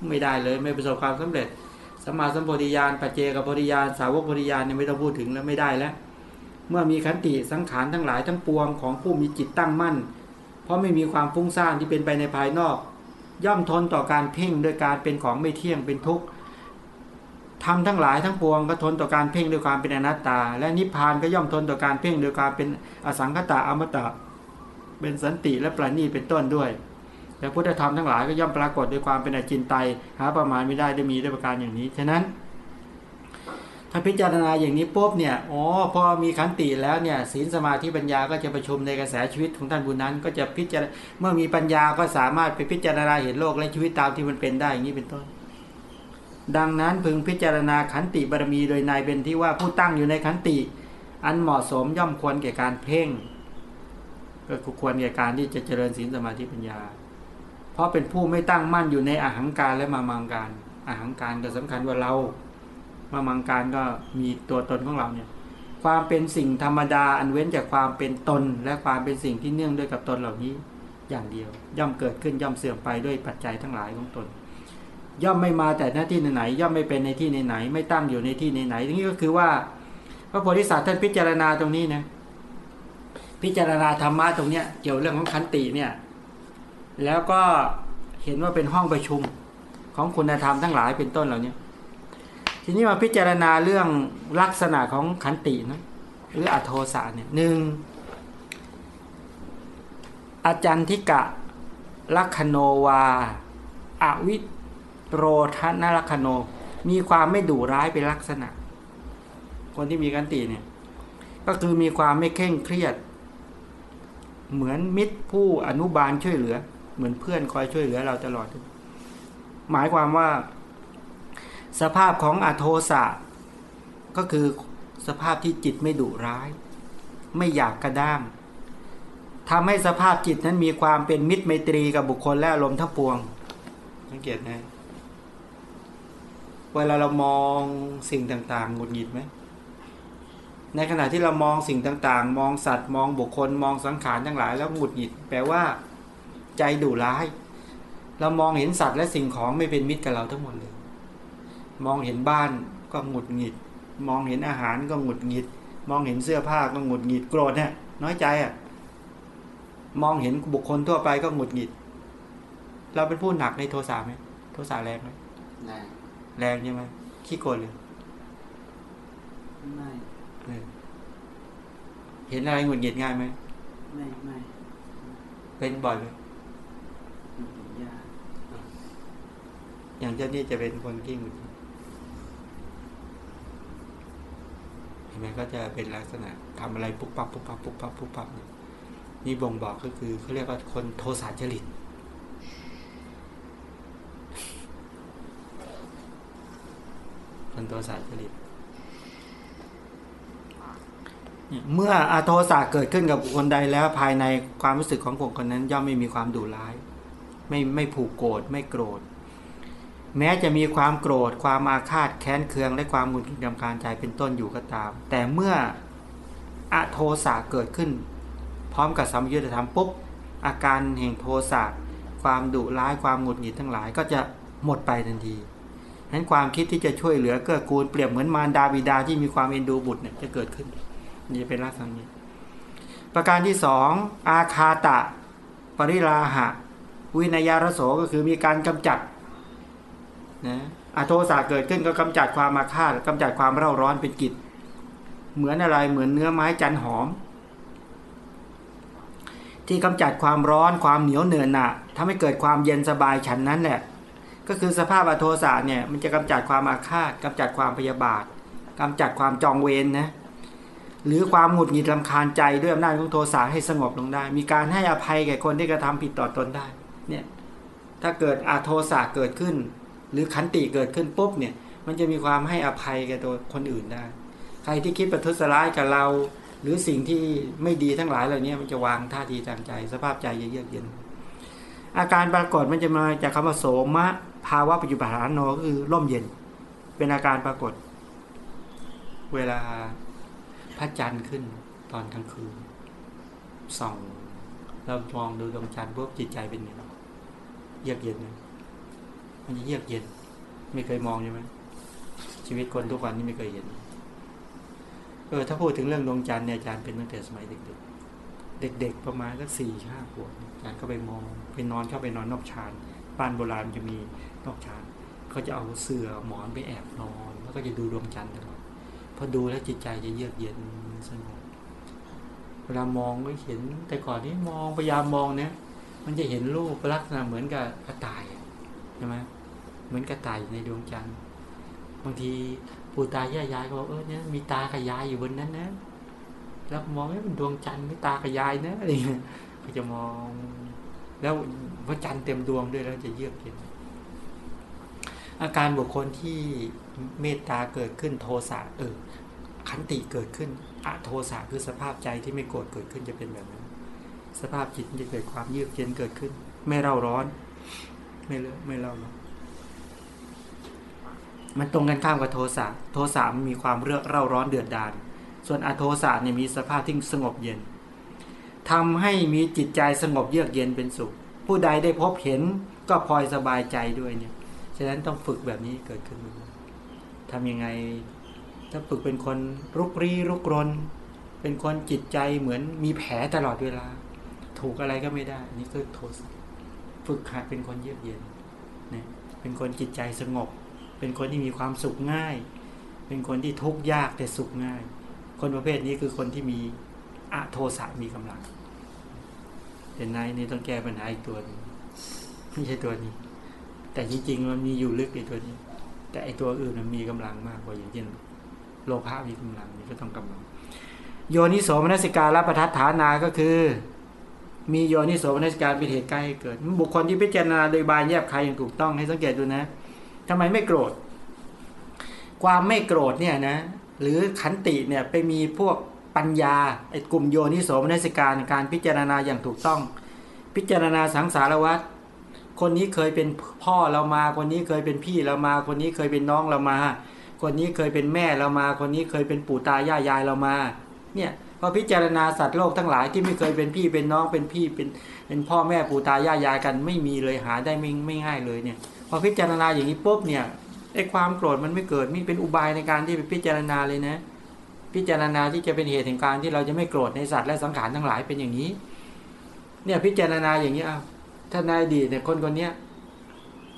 ไม่ได้เลยไม่ประสบความสำเร็จสมมาสัมโพธิญาณปัจเจกโพธิญาณสาวกโพธิญาณเนี่ยไม่ต้องพูดถึงแล้วไม่ได้แล้ว เมื่อมีขันติสังขารทั้งหลายทั้งปวงของผู้มีจิตตั้งมั่น เพราะไม่มีความฟุ้งซ่านที่เป็นไปในภายนอก ย่อมทนต่อการเพ่งโดยการเป็นของไม่เที่ยงเป็นทุกข์ ทำทั้งหลายทั้งปวงก็ทนต่อการเพ่งด้วยความเป็นอนัตตา และนิพพานก็ย่อมทนต่อการเพ่งโดยการเป็นอสังขตาอมตะ เป็นสันติและปราณีเป็นต้นด้วย และพุทธธรรมทั้งหลายก็ย่อมปรากฏด้วยความเป็นอจินไตยหาประมาณไม่ได้ได้มีด้วยประการอย่างนี้ฉะนั้น ถ้าพิจารณาอย่างนี้ปุ๊บเนี่ยอ๋อพอมีขันติแล้วเนี่ยศีลสมาธิปัญญาก็จะประชุมในกระแสชีวิตของท่านผู้นั้น ก็จะพิจารเมื่อมีปัญญาก็สามารถไปพิจารณาเห็นโลกและชีวิตตามที่มันเป็นได้อย่างนี้เป็นต้น ดังนั้นพึงพิจารณาขันติบารมีโดยในเป็นที่ว่าผู้ตั้งอยู่ในขันติ อันเหมาะสมย่อมควรแก่การเพ่ง ก็ควรแก่การที่จะเจริญศีลสมาธิปัญญา เพราะเป็นผู้ไม่ตั้งมั่นอยู่ในอาหังการและมามังการอาหังการก็สำคัญว่าเรา มามังการก็มีตัวตนของเราเนี่ยความเป็นสิ่งธรรมดาอันเว้นจากความเป็นตน และความเป็นสิ่งที่เนื่องด้วยกับตนเหล่านี้ อย่างเดียว ย่อมเกิดขึ้นย่อมเสื่อมไปด้วยปัจจัยทั้งหลายของตน ย่อมไม่มาแต่หน้าที่ไหนย่อมไม่เป็นในที่ไหนไม่ตั้งอยู่ในที่ไหนนี้ก็คือว่า พระโพธิสัตว์ท่านพิจารณาตรงนี้นะพิจารณาธรรมะตรงเนี้ยเกี่ยวเรื่องของขันติเนี่ย แล้วก็เห็นว่าเป็นห้องประชุมของคุณธรรมทั้งหลายเป็นต้นเหล่านี้ทีนี้มาพิจารณาเรื่องลักษณะของขันตินะหรืออโทสะเนี่ยหนึ่งอาจารย์ทิกะลัคโนวาอาวิ โรธนลคโน มีความไม่ดุร้ายเป็นลักษณะ คนที่มีขันติเนี่ย ก็คือมีความไม่เคร่งเครียด เหมือนมิตรผู้อนุบาลช่วยเหลือ เหมือนเพื่อนคอยช่วยเหลือเราตลอด หมายความว่า สภาพของอโทสะก็คือสภาพที่จิตไม่ดุร้าย ไม่อยากกระด้างทำให้สภาพจิตนั้นมีความเป็นมิตรไมตรีกับบุคคลและอารมณ์ทั้งปวงสังเกตนะ เวลาเรามองสิ่งต่างๆหงุดหงิดไหมในขณะที่เรามองสิ่งต่างๆ มองสัตว์มองบุคคลมองสังขารทั้งหลายแล้วหงุดหงิด แปลว่า ใจดุร้าย เรามองเห็นสัตว์และสิ่งของไม่เป็นมิตรกับเราทั้งหมดเลย มองเห็นบ้านก็หงุดหงิด มองเห็นอาหารก็หงุดหงิด มองเห็นเสื้อผ้าก็หงุดหงิดโกรธเนี่ยน้อยใจอะมองเห็นบุคคลทั่วไปก็หงุดหงิด เราเป็นผู้หนักในโทสะไหมโทสะแรงไหมแรง แรงใช่ไหมขี้โกรธเลยแไม่เออเห็นอะไรหงุดหงิดง่ายไหมไม่ไม่เป็นบ่อยไหมมันเป็นยากอย่างเจ้านี่จะเป็นคนที่หงุดหงิดเห็นไหมก็จะเป็นลักษณะทำอะไรปุ๊บปั๊บปุ๊บปั๊บปุ๊บปั๊บปุ๊บปั๊บเนี่ยนี่บ่งบอกก็คือเขาเรียกว่าคนโทสะจริต คนโทสะจริตเมื่ออาโทสะเกิดขึ้นกับบุคคลใดแล้วภายในความรู้สึกของบุคคลนั้น ย่อมไม่มีความดุร้าย ไม่ไม่ผูกโกรธไม่โกรธ แม้จะมีความโกรธ ความอาฆาตแค้นเคืองและความหงุดหงิดรำคาญใจเป็นต้นอยู่ก็ตาม แต่เมื่ออโทสะเกิดขึ้น พร้อมกับสัมยุทธธรรมปุ๊บอาการแห่งโทสะความดุร้ายความหงุดหงิดทั้งหลายก็จะหมดไปทันที นั้นความคิดที่จะช่วยเหลือเกื้อกูลเปรียบเหมือนมารดาบิดาที่มีความเอ็นดูบุตรเนี่ยจะเกิดขึ้นนี่เป็นลักษณะนี้ ประการที่สองอาคาตะ ปริราหะ วินยารโสก็คือมีการกำจัดนะอโทสะเกิดขึ้นก็กำจัดความมาฆาตกำจัดความเร่าร้อนเป็นกิจ เหมือนอะไรเหมือนเนื้อไม้จันหอม ที่กำจัดความร้อนความเหนียวเหนอะหนะทำให้เกิดความเย็นสบายฉันนั้นแหละ ก็คือสภาพอโทสะเนี่ยมันจะกำจัดความอาฆาตกำจัดความพยาบาทกำจัดความจองเวรนนะหรือความหงุดหงิดลำคาญใจด้วยอำนาจของโทสะให้สงบลงได้ มีการให้อภัยแก่คนที่กระทำผิดต่อตนได้เนี่ยถ้าเกิดอาโทสะเกิดขึ้น หรือขันติเกิดขึ้นปุ๊บเนี่ยมันจะมีความให้อภัยแก่ตัวคนอื่นได้ ใครที่คิดประทุษร้ายกับเรา หรือสิ่งที่ไม่ดีทั้งหลายเหล่านี้มันจะวางท่าทีทางใจ สภาพใจเยือกเย็น อาการปรากฏมันจะมาจากคำว่าโสมะ ภาวะปัจจุบันโนก็คือร่มเย็น เป็นอาการปรากฏ เวลาพระจันทร์ขึ้นตอนกลางคืนส่องเรามองดูดวงจันทร์ปุ๊บจิตใจเป็นไงเยือกเย็นนะมันจะเยือกเย็น ไม่เคยมองใช่ไหมชีวิตคนทุกวันนี้ไม่เคยเห็นเออถ้าพูดถึงเรื่องดวงจันทร์เนี่ยอาจารย์เป็นตั้งแต่สมัยเด็กๆเด็ก ๆ ประมาณสักสี่ห้าขวบอาจารย์ก็ไปมองไปนอนเข้าไปนอนนอกชานบ้านโบราณจะมี อกชานเขาจะเอาเสื่อหมอนไปแอบนอน แล้วก็จะดูดวงจันทร์ตลอดพอดูแล้วจิตใจจะเยือกเย็นสงบเวลามองก็เห็น แต่ก่อนนี้มองพยายามมองเนี่ยมันจะเห็นรูปลักษณะเหมือนกับกระต่ายใช่ไหมเหมือนกระต่ายในดวงจันทร์บางทีปู่ตายายยายก็บอกเออเนี่ยมีตากับยายอยู่บนนั้นนะแล้วมองว่เป็นดวงจันทร์ไม่ตากับยายนะอะไรเงี้ยก็จะมอง แล้วพระจันทร์เต็มดวงด้วยแล้วจะเยือกเย็น อาการบุคคลที่เมตตาเกิดขึ้นโทสะเออขันติเกิดขึ้นอะโทสะคือสภาพใจที่ไม่โกรธเกิดขึ้นจะเป็นแบบนั้น สภาพจิตจะเกิดความเยือกเย็นเกิดขึ้น ไม่เร่าร้อน ไม่เลอะไม่เร่าร้อนมันตรงกันข้ามกับโทสะโทสะมันมีความเร่าเร่าร้อนเดือดดาลส่วนอโทสะเนี่ยมีสภาพที่สงบเย็นทำให้มีจิตใจสงบเยือกเย็นเป็นสุข ผู้ใดได้พบเห็นก็พลอยสบายใจด้วยเนี่ย ฉะนั้นต้องฝึกแบบนี้เกิดขึ้นทำยังไง ถ้าฝึกเป็นคนรุกรีรุกรน เป็นคนจิตใจเหมือนมีแผลตลอดเวลา ถูกอะไรก็ไม่ได้ นี่คือโทสะฝึกหัดเป็นคนเยือกเย็นนะเป็นคนจิตใจสงบ เป็นคนที่มีความสุขง่าย เป็นคนที่ทุกข์ยากแต่สุขง่าย คนประเภทนี้คือคนที่มีอะโทสะมีกำลังเห็นไหมนี่ต้องแก้ปัญหาอีกตัวนึงไม่ใช่ตัวนี้ แต่จริงๆมันมีอยู่ลึกในตัวนี้ แต่ไอตัวอื่นมันมีกำลังมากกว่าอย่างเช่นโลภะมีกำลังนี่ก็ต้องกำลัง โยนิโสมนสิการและประทัดฐานาก็คือ มีโยนิโสมนสิการเป็นเหตุใกล้เกิด บุคคลที่พิจารณาโดยบายแยบใคายอย่างถูกต้องให้สังเกตดูนะทำไมไม่โกรธ ความไม่โกรธเนี่ยนะ หรือขันติเนี่ยไปมีพวกปัญญาไอ้กลุ่มโยนิโสมนสิการการพิจารณาอย่างถูกต้อง พิจารณาสังสารวัฏ คนนี้เคยเป็นพ่อเรามา คนนี้เคยเป็นพี่เรามา คนนี้เคยเป็นน้องเรามา คนนี้เคยเป็นแม่เรามา คนนี้เคยเป็นปู่ตายายยายเรามา เนี่ยพอพิจารณาสัตว์โลกทั้งหลายที่ไม่เคยเป็นพี่เป็นน้องเป็นพี่เป็นเป็นพ่อแม่ปู่ตายายยายกันไม่มีเลยหาได้ไม่ไม่ง่ายเลยเนี่ย พอพิจารณาอย่างนี้ปุ๊บเนี่ยไอ้ความโกรธมันไม่เกิดนี่เป็นอุบายในการที่ไปพิจารณาเลยนะ พิจารณาที่จะเป็นเหตุแห่งการที่เราจะไม่โกรธในสัตว์และสังขารทั้งหลายเป็นอย่างนี้ เนี่ยพิจารณาอย่างนี้อ้าว ถ้าในอดีตเนี่ยคนคนนี้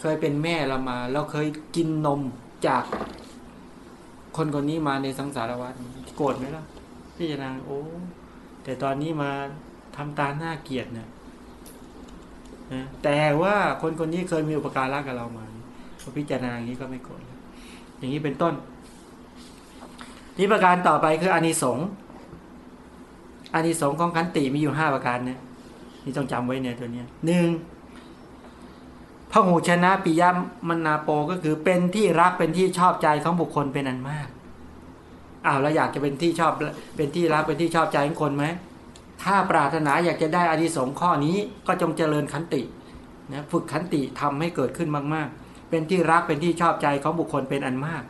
เคยเป็นแม่เรามา เราเคยกินนมจากคนคนนี้มาในสังสารวัฏโกรธไหมล่ะพิจารณาโอ้แต่ตอนนี้มาทำตาหน้าเกลียดเนี่ยนะแต่ว่าคนคนนี้เคยมีอุปการะกับเรามาพอพิจารณาอย่างนี้ก็ไม่โกรธอย่างนี้เป็นต้น นี่ประการต่อไปคืออานิสงส์อานิสงส์ของขันติมีอยู่ห้าประการเนะ นี่ต้องจำไว้เนี่ยตัวนี้หนึ่งพระหูชนะปิยมนาโปก็คือเป็นที่รักเป็นที่ชอบใจของบุคคลเป็นอันมากอ้าวเราอยากจะเป็นที่ชอบเป็นที่รักเป็นที่ชอบใจของคนไหมถ้าปรารถนาอยากจะได้อานิสงส์ข้อนี้ก็จงเจริญขันตินะฝึกขันติทำให้เกิดขึ้นมาก ๆ เป็นที่รักเป็นที่ชอบใจของบุคคลเป็นอันมาก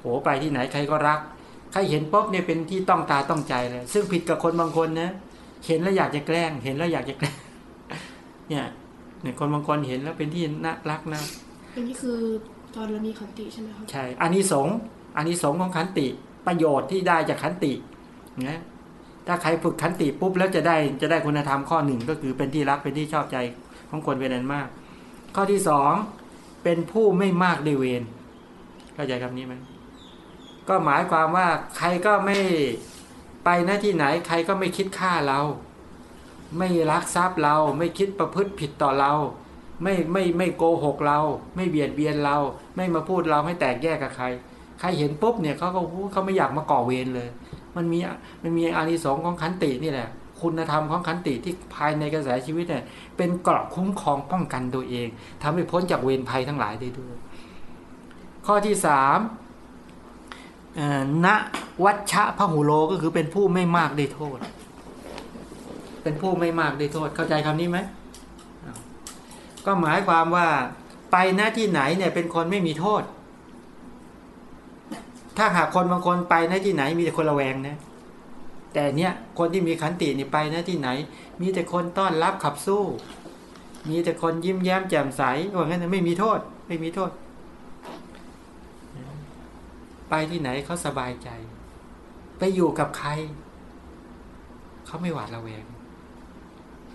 โหไปที่ไหนใครก็รัก ใครเห็นปุ๊บเนี่ยเป็นที่ต้องตาต้องใจเลย ซึ่งผิดกับคนบางคนนะ เห็นแล้วอยากจะแกล้ง เห็นแล้วอยากจะแกล้ง เนี่ยเนี่ยคนบางคนเห็นแล้วเป็นที่น่ารักนะอันนี้คือตอนเรามีขันติใช่ไหมครับใช่อานิสงส์อานิสงส์ของขันติประโยชน์ที่ได้จากขันตินะถ้าใครฝึกขันติปุ๊บแล้วจะได้จะได้คุณธรรมข้อหนึ่งก็คือเป็นที่รักเป็นที่ชอบใจของคนเป็นอันมาก ข้อที่สองเป็นผู้ไม่มากด้วยเวรเข้าใจคำนี้ไหมก็หมายความว่าใครก็ไม่ ไปหน้าที่ไหนใครก็ไม่คิดฆ่าเรา ไม่รักทรัพย์เราไม่คิดประพฤติผิดต่อเรา ไม่ไม่ไม่โกหกเรา ไม่เบียดเบียนเรา ไม่มาพูดเราให้แตกแยกกับใคร ใครเห็นปุ๊บเนี่ยเขาก็เขาไม่อยากมาก่อเวรเลย มันมีมันมีอานิสงส์ของขันตินี่แหละคุณธรรมของขันติที่ภายในกระแสชีวิตเนี่ยเป็นเกราะคุ้มครองป้องกันตัวเองทำให้พ้นจากเวรภัยทั้งหลายได้ด้วย ข้อที่สาม ณวัชชะพหุโลก็คือเป็นผู้ไม่มากได้โทษ เป็นผู้ไม่มากได้โทษเข้าใจคำนี้ไหมก็หมายความว่าไปหน้าที่ไหนเนี่ยเป็นคนไม่มีโทษ ถ้าหากคนบางคนไปหน้าที่ไหนมีแต่คนระแวงนะแต่เนี้ยคนที่มีขันตินี่ไปหน้าที่ไหน มีแต่คนต้อนรับขับสู้ มีแต่คนยิ้มแย้มแจ่มใสว่างั้นไม่มีโทษ ไม่มีโทษ ไปที่ไหนเขาสบายใจ ไปอยู่กับใคร เขาไม่หวาดระแวง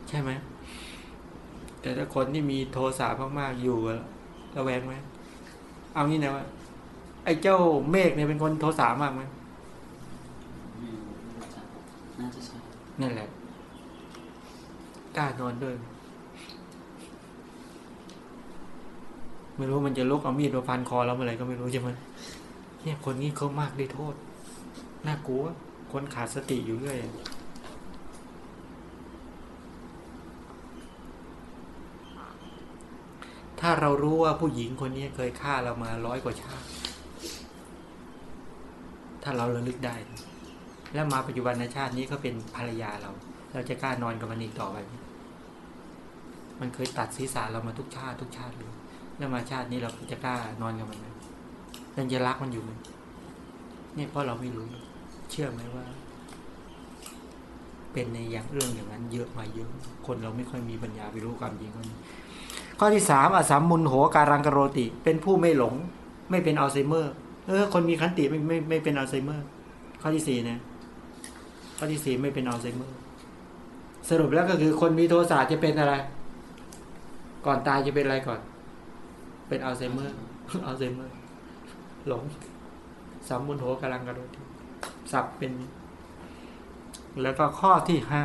ใช่ไหมแต่ถ้าคนที่มีโทสะมากๆอยู่อะระแวงไหมเอางี้นะว่า ไอ้เจ้าเมฆเนี่ยเป็นคนโทสะมากไหมไม่รู้ไม่รู้จักน่าจะใช่นั่นแหละกล้านอนด้วย ไม่รู้มันจะลุกเอามีดมาฟันคอเราเมื่อไหร่ก็ไม่รู้ใช่ไหม เนี่ยคนนี้เขามากได้โทษ น่ากลัว คนขาดสติอยู่เรื่อยถ้าเรารู้ว่าผู้หญิงคนนี้เคยฆ่าเรามาร้อยกว่าชาติ ถ้าเราระลึกได้ แล้วมาปัจจุบันในชาตินี้เขาเป็นภรรยาเรา เราจะกล้านอนกับมันอีกต่อไปไหมมันเคยตัดศีรษะเรามาทุกชาติทุกชาติเลย แล้วมาชาตินี้เราจะกล้านอนกับมันไหม ยังจะรักมันอยู่เนี่ยเพราะเราไม่รู้ เชื่อไหมว่า เป็นในอย่างเรื่องอย่างนั้น เยอะมาเยอะ คนเราไม่ค่อยมีปัญญาไปรู้ความจริงข้อนี้ข้อที่สามอสามมุนโหการังกโรติ เป็นผู้ไม่หลง ไม่เป็นอัลไซเมอร์ เออ คนมีขันติไม่ไม่ไม่เป็นอัลไซเมอร์ ข้อที่สี่นะข้อที่สี่ไม่เป็นอัลไซเมอร์ สรุปแล้วก็คือคนมีโทสะจะเป็นอะไร ก่อนตายจะเป็นอะไรก่อน เป็นอัลไซเมอร์อัลไซเมอร์ หลงสามมุนโหกำลังกระโดดสับเป็น แล้วก็ข้อที่ห้า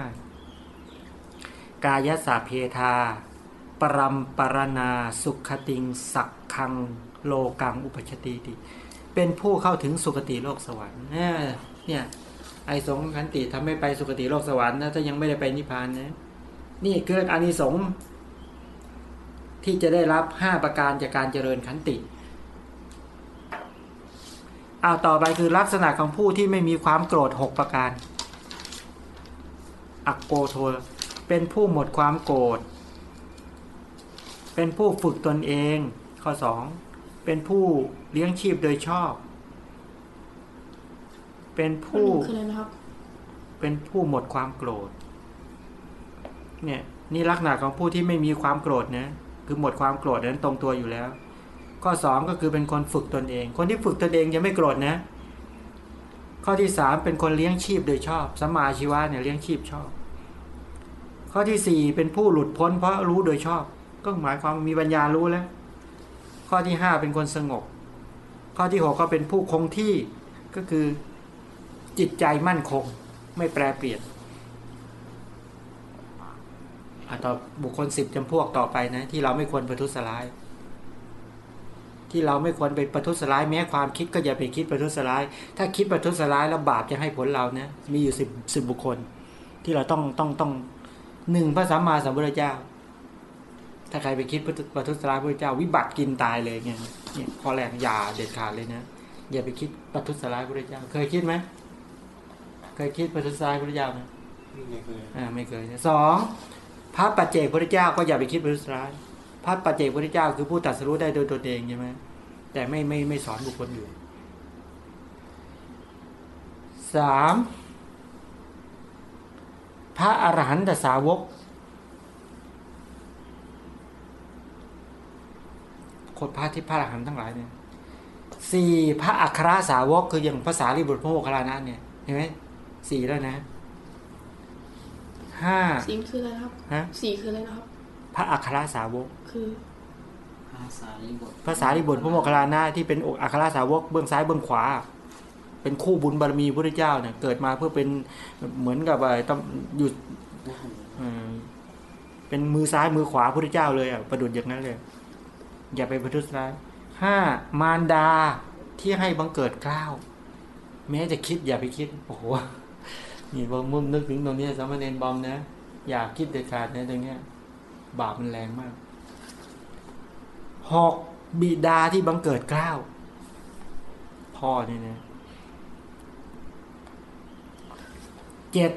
กายสาเพทา ปรัมปรณาสุขติง สักคัง โลกัง อุปชติติ เป็นผู้เข้าถึงสุคติโลกสวรรค์เนี่ยเนี่ยไอสงส์ขันติทำให้ไปสุคติโลกสวรรค์นะถ้ายังไม่ได้ไปนิพพานนะนี่คืออานิสงส์ที่จะได้รับห้าประการจากการเจริญขันติ อ้าวต่อไปคือลักษณะของผู้ที่ไม่มีความโกรธหกประการ อักโกโทเป็นผู้หมดความโกรธ เป็นผู้ฝึกตนเอง ข้อสองเป็นผู้เลี้ยงชีพโดยชอบ เป็นข้อผู้หนึ่งคืออะไรนะครับเป็นผู้หมดความโกรธ เนี่ยนี่ลักษณะของผู้ที่ไม่มีความโกรธนะคือหมดความโกรธนั้นตรงตัวอยู่แล้ว ข้อสองก็คือเป็นคนฝึกตนเอง คนที่ฝึกตนเองจะไม่โกรธนะ ข้อที่สามเป็นคนเลี้ยงชีพโดยชอบสัมมาอาชีวะเนี่ยเลี้ยงชีพชอบ ข้อที่สี่เป็นผู้หลุดพ้นเพราะรู้โดยชอบ ก็หมายความมีปัญญารู้แล้ว ข้อที่ห้าเป็นคนสงบ ข้อที่หกก็เป็นผู้คงที่ก็คือจิตใจมั่นคงไม่แปรเปลี่ยนอะต่อบุคคลสิบจำพวกต่อไปนะ ที่เราไม่ควรประทุษร้าย ที่เราไม่ควรไปประทุษร้ายแม้ความคิดก็อย่าไปคิดประทุษร้าย ถ้าคิดประทุษร้ายแล้วบาปจะให้ผลเรานะมีอยู่สิบสิบบุคคล ที่เราต้องต้องต้องหนึ่งพระสัมมาสัมพุทธเจ้า ถ้าใครไปคิดประทุษร้ายพระเจ้า วิบัติกินตายเลยเนี่ยเนี่ยข้อแรกอย่าเด็ดขาดเลยนะอย่าไปคิดประทุษร้ายพระเจ้า เคยคิดไหมเคยคิดประทุษร้ายพระเจ้าไหมไม่เคยอ่าไม่เคยนะสองพระปัจเจกพระเจ้าก็อย่าไปคิดประทุษร้าย พระปัจเจกพระเจ้าคือผู้ตรัสรู้ได้โดยตนเองใช่ไหมแต่ไม่ไม่ไม่สอนบุคคลอยู่สามพระอรหันตสาวกคนพระที่พระอรหันต์ทั้งหลายเนี่ยสี่พระอัครสาวกคืออย่างภาษาลิบุตรพระโมคคัลลานะเนี่ยเห็นไหมสี่แล้วนะห้าสีคืออะไรนะครับฮะสีคืออะไรนะครับ พระอัครสาวก คือภาษาลิบุตรภาษาลิบุตรพระโมคคัลลานะที่เป็นอัครสาวกเบื้องซ้ายเบื้องขวา เป็นคู่บุญบารมีพระเจ้าเนี่ยเกิดมาเพื่อเป็นเหมือนกับอะไรต้องอยู่โอ้โหเอ่อเป็นมือซ้ายมือขวาพระเจ้าเลยอะประดุจอย่างนั้นเลย อย่าไปประทุษร้ายห้ามารดาที่ให้บังเกิดเกล้าวแม้จะคิดอย่าไปคิดโอ้โหนี่บอมมุ่มนึกถึงตรงเนี้ยสามเณรบอมนะ อย่าคิดเด็ดขาดนะตรงเนี้ย บาปมันแรงมากหกบิดาที่บังเกิดเกล้าวพ่อนี่นะเจ็ด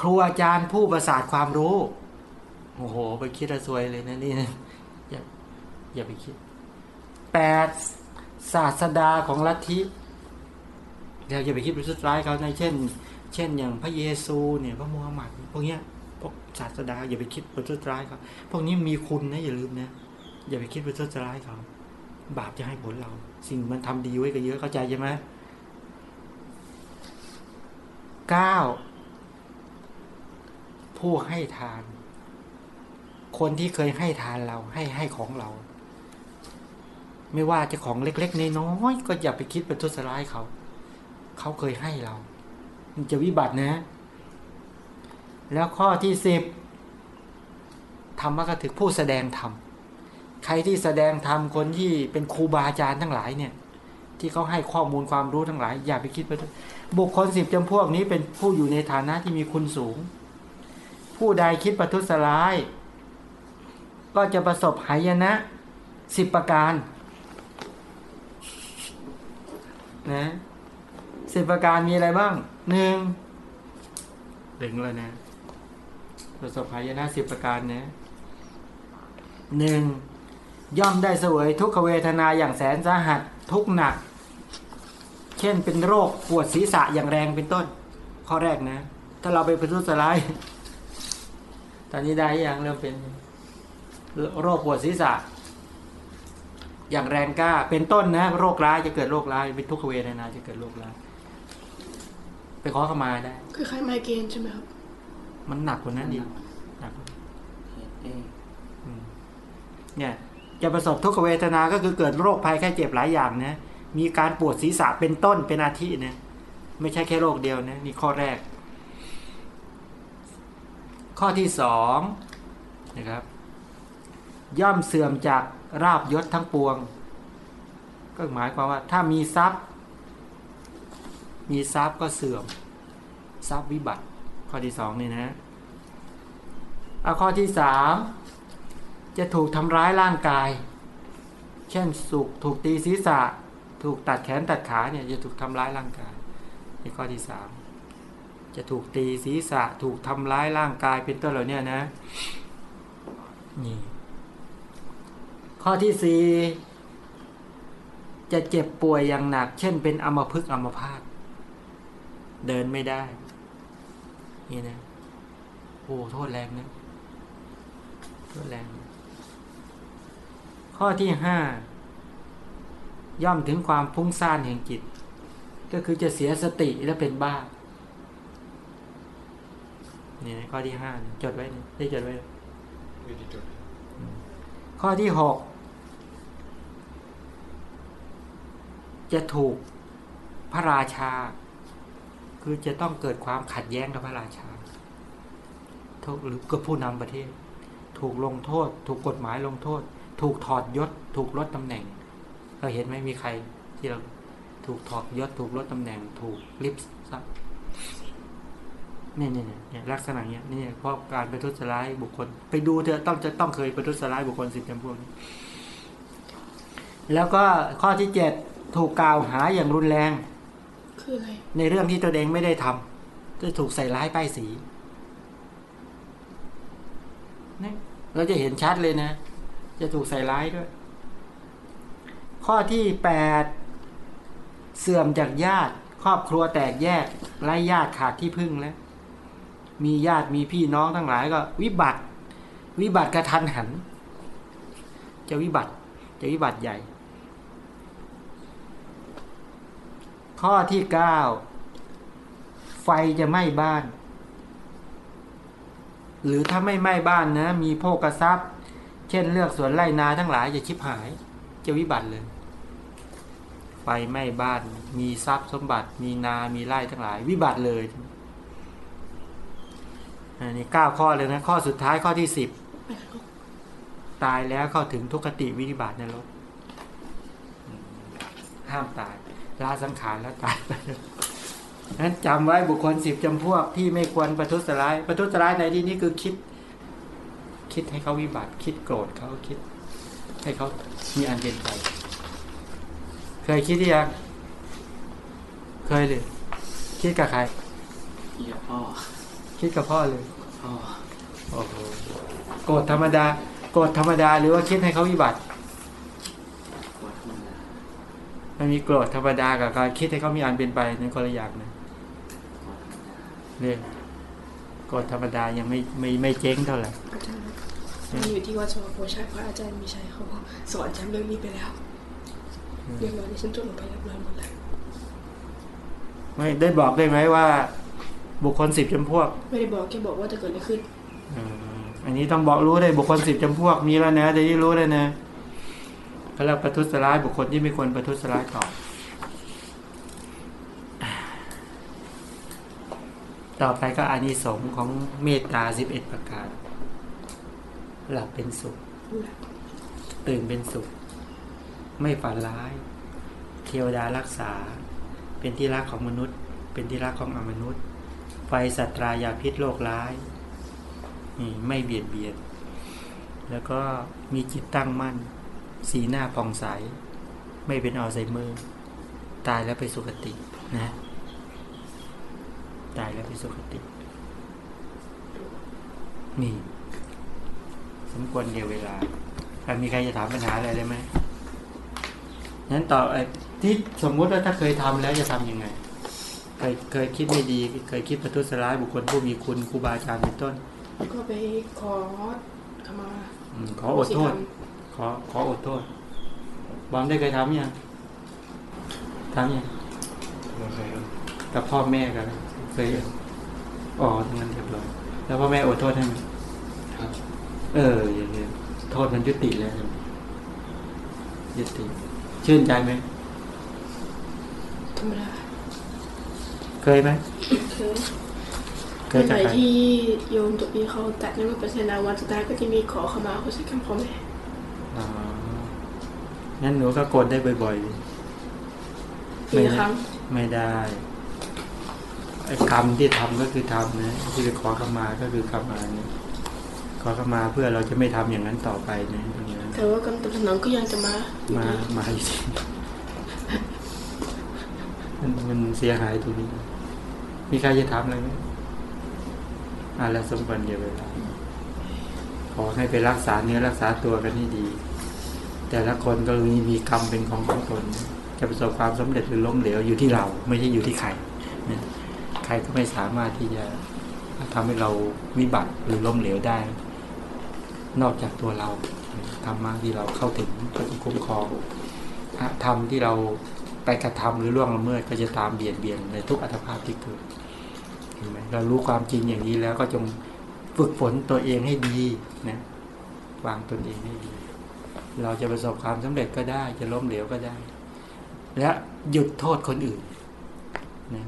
ครูอาจารย์ผู้ประสาทความรู้ โอ้โห ไปคิดระซวยเลยนะนี่นะอย่าอย่าไปคิดแปดศาสดาของลัทธิเราอย่าไปคิดประทุษร้ายเขาในเช่น เช่นอย่างพระเยซูเนี่ยพระมูฮัมหมัดพวกเนี้ย ศาสดาอย่าไปคิดประทุษร้ายเขาพวกนี้มีคุณนะอย่าลืมนะอย่าไปคิดประทุษร้ายเขาบาปจะให้ผลเรา สิ่งมันทำดีไว้ก็เยอะเข้าใจใช่ไหมเก้าผู้ให้ทาน คนที่เคยให้ทานเราให้ให้ของเรา ไม่ว่าจะของเล็กๆน้อยๆก็อย่าไปคิดเป็นทุษร้ายเขา เขาเคยให้เรา มันจะวิบัตินะ แล้วข้อที่สิบธรรมกถึกผู้แสดงธรรมใครที่แสดงธรรมคนที่เป็นครูบาอาจารย์ทั้งหลายเนี่ย ที่เขาให้ข้อมูลความรู้ทั้งหลาย อย่าไปคิดไปทุบุคคลสิบจำพวกนี้เป็นผู้อยู่ในฐานะที่มีคุณสูง ผู้ใดคิดประทุษร้าย ก็จะประสบหายนะสิบประการนะสิบประการมีอะไรบ้างหนึ่งถึงแล้วนะ ประสบหายนะสิบประการนะหนึ่งย่อมได้เสวยทุกขเวทนาอย่างแสนสาหัสทุกหนัก เช่นเป็นโรคปวดศีรษะอย่างแรงเป็นต้น ข้อแรกนะ ถ้าเราไปประทุษร้าย ตอนนี้ได้อยังเริ่มเป็นโรคปวดศีรษะ อย่างแรงกล้า เป็นต้นนะ โรคร้ายจะเกิดโรคร้าย เป็นทุกขเวทนาจะเกิดโรคร้ายไปขอขมาได้คือคล้ายๆไมเกรนใช่ไหมครับ มันหนักกว่านั้นอีกหนักกว่าเฮ็ดเองอืมเนี่ยจะประสบทุกขเวทนา ก็คือเกิดโรคภัยแค่เจ็บหลายอย่างนะ มีการปวดศีรษะเป็นต้นเป็นอาทินะ ไม่ใช่แค่โรคเดียวนะนี่ข้อแรก ข้อที่สองนะครับ ย่อมเสื่อมจากราบยศทั้งปวง ก็หมายความว่า ถ้ามีทรัพย์ มีทรัพย์ก็เสื่อม ทรัพย์วิบัติ ข้อที่สองนี่นะเอาข้อที่สามจะถูกทำร้ายร่างกาย เช่นสุกถูกตีศีรษะ ถูกตัดแขนตัดขาเนี่ยจะถูกทำร้ายร่างกายนี่ข้อที่สามจะถูกตีศีรษะ ถูกทำร้ายร่างกายเป็นต้นเหล่านี้นะนี่ข้อที่สี่จะเจ็บป่วยอย่างหนัก เช่นเป็นอัมพฤกษ์อัมพาตเดินไม่ได้ นี่นะโอ้โทษแรงนะโทษแรง ข้อที่ห้าย่อมถึงความพุ่งซ่านแห่งจิต ก็คือจะเสียสติและเป็นบ้านี่นะข้อที่ห้านะจดไว้นะได้จดไว้นะไม่ได้จดข้อที่หกจะถูกพระราชา คือจะต้องเกิดความขัดแย้งกับพระราชาทุกหรือก็ผู้นำประเทศ ถูกลงโทษ ถูกกฎหมายลงโทษ ถูกถอดยศ ถูกลดตำแหน่ง เราเห็นไหมมีใครที่เราถูกถอดยศ ถูกลดตำแหน่ง ถูกลิฟต์ซับเนี่ยเนี่ยเนี่ยลักษณะเนี้ยนี่เพราะการประทุษร้ายบุคคล ไปดูเถอะต้องจะต้องเคยประทุษร้ายบุคคลสิบจำพวกนี้แล้วก็ข้อที่เจ็ดถูกกล่าวหาอย่างรุนแรง คืออะไร ในเรื่องที่ตัวเองไม่ได้ทำจะถูกใส่ร้ายป้ายสีนี่เราจะเห็นชัดเลยนะ จะถูกใส่ร้ายด้วย ข้อที่แปดเสื่อมจากญาติ ครอบครัวแตกแยกไร้ญาติขาดที่พึ่งแล้ว มีญาติมีพี่น้องทั้งหลายก็ วิบัติ วิบัติกระทันหัน จะวิบัติ จะวิบัติใหญ่ ข้อที่เก้าไฟจะไหม้บ้าน หรือถ้าไม่ไหม้บ้านนะ มีโภกทรัพย์ เช่นเลือกสวนไร่นาทั้งหลายจะชิบหาย จะวิบัติเลย ไฟไหม้บ้าน มีทรัพย์สมบัติ มีนา มีไร่ทั้งหลาย วิบัติเลยอันนี้เก้าข้อเลยนะ ข้อสุดท้ายข้อที่สิบตายแล้วเข้าถึงทุกขติวินิบาตนรกอืมห้ามตาย ลาสังขารแล้วตายไปนั้นจำไว้บุคคลสิบจำพวกที่ไม่ควรประทุษร้าย ประทุษร้ายในที่นี้คือคิด คิดให้เขาวิบัติ คิดโกรธเขาคิด ให้เขามีอันเป็นไป เคยคิดหรือยังเคยเลยคิดกับใครพี่กับพ่อ คิดกับพ่อเลยพ่อโอ้โหโกรธธรรมดา โกรธธรรมดา หรือว่าคิดให้เขาวิบัติ ปวดธรรมดา มันมีโกรธธรรมดากับการคิดให้เขามีอันเป็นไปในคนละอย่างนะปวดธรรมดาเรื่องโกรธธรรมดายังไม่ไม่ไม่เจ๊งเท่าไหร่อาจารย์มันอยู่ที่วัดสวัสดิ์โพชัยพระอาจารย์มีชัยเขาสอนจำเรื่องนี้ไปแล้วเรียบร้อยดิฉันจดลงไปเรียบร้อยหมดแล้วไม่ได้บอกได้ไหมว่า บุคคลสิบจำพวก ไม่ได้บอกแค่บอกว่าจะเกิดอะไรขึ้นเอ่ออันนี้ต้องบอกรู้ได้บุคคลสิบจำพวกมีแล้วนะจะได้รู้เลยนะ เขาเรียกประทุษร้ายบุคคลที่ไม่ควรประทุษร้ายต่อต่อไปก็อานิสงส์ของเมตตาสิบเอ็ดประการ หลับเป็นสุข ตื่นเป็นสุข ไม่ฝันร้าย เทวดารักษา เป็นที่รักของมนุษย์ เป็นที่รักของอมนุษย์ ไฟสัตรายาพิษโรคร้ายไม่เบียดเบียน แล้วก็มีจิตตั้งมั่น สีหน้าผ่องใส ไม่เป็นอัลไซเมอร์ ตายแล้วไปสุคตินะ ตายแล้วไปสุคติ นี่ สมควรเดียวเวลาใครมีใครจะถามปัญหาอะไรได้ไหมนั้นต่อไอ้ที่สมมุติว่าถ้าเคยทำแล้วจะทำยังไง เคยเคยคิดไม่ดี เคยคิดประทุษร้ายบุคคลผู้มีคุณครูบาอาจารย์เป็นต้น ก็ไปขอขมาอมขออดโทษข อขออดโทษบอมได้เคยทำยังทำยังไม่เคยครับกับพ่อแม่กันเคยยังอ๋อทั้งนั้นเรียบร้อยแล้วพ่อแม่อดโทษให้ไหมครับเอออย่างเงี้ยโทษมันยุติแล้วใช่ไหมยุติชื่นใจไหมธรรมดาเคยไหมคือเคเมื่ยอไหกับร่ใครที่โยมตัวนี้เขาตัดนั้นมาเป็นเสนาวันสุดท้ายก็จะมีขอขมาเขาใช้คำพ่อแม่อ๋อ งั้นหนูก็กดได้บ่อยๆดิปีละครั้งไม่ได้ไอ้กรรมที่ทำก็คือทำนะที่ไปขอขมาก็คือขมาเนี่ยขอขมาเพื่อเราจะไม่ทำอย่างนั้นต่อไปนะตรงนี้แต่ว่ากำตับสนองก็ยังจะมาอยู่มาดีมาอีกทีมันมันเสียหายตรงนี้ มีใครจะทำอะไรไหมอ่าแล้วสมควรเดียวเวลาขอให้ไปรักษาเนื้อรักษาตัวกันให้ดี แต่ละคนก็มีมีกรรมเป็นของของตนจะประสบความสำเร็จหรือล้มเหลวอยู่ที่เราไม่ใช่อยู่ที่ใครใครก็ไม่สามารถที่จะทำให้เราวิบัติหรือล้มเหลวได้ นอกจากตัวเราธรรมะที่เราเข้าถึงก็จะคุ้มครองธรรมที่เราไปกระทำหรือล่วงละเมิดก็จะตามเบียดเบียนในทุกอัตภาพที่เกิดเห็นไหมเรารู้ความจริงอย่างนี้แล้วก็จงฝึกฝนตัวเองให้ดีนะวางตนเองให้ดี เราจะประสบความสำเร็จก็ได้ จะล้มเหลวก็ได้ และหยุดโทษคนอื่นนะ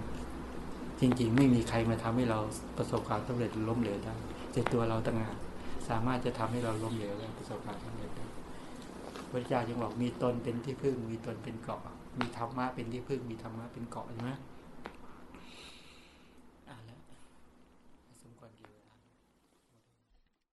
จริงๆ ไม่มีใครมาทำให้เราประสบความสำเร็จหรือล้มเหลวได้แต่ตัวเราต่างหากสามารถจะทำให้เราล้มเหลวและประสบความสำเร็จได้พระเจ้าจึงบอกมีตนเป็นที่พึ่ง มีตนเป็นเกาะ มีธรรมะเป็นที่พึ่ง มีธรรมะเป็นเกาะใช่ไหม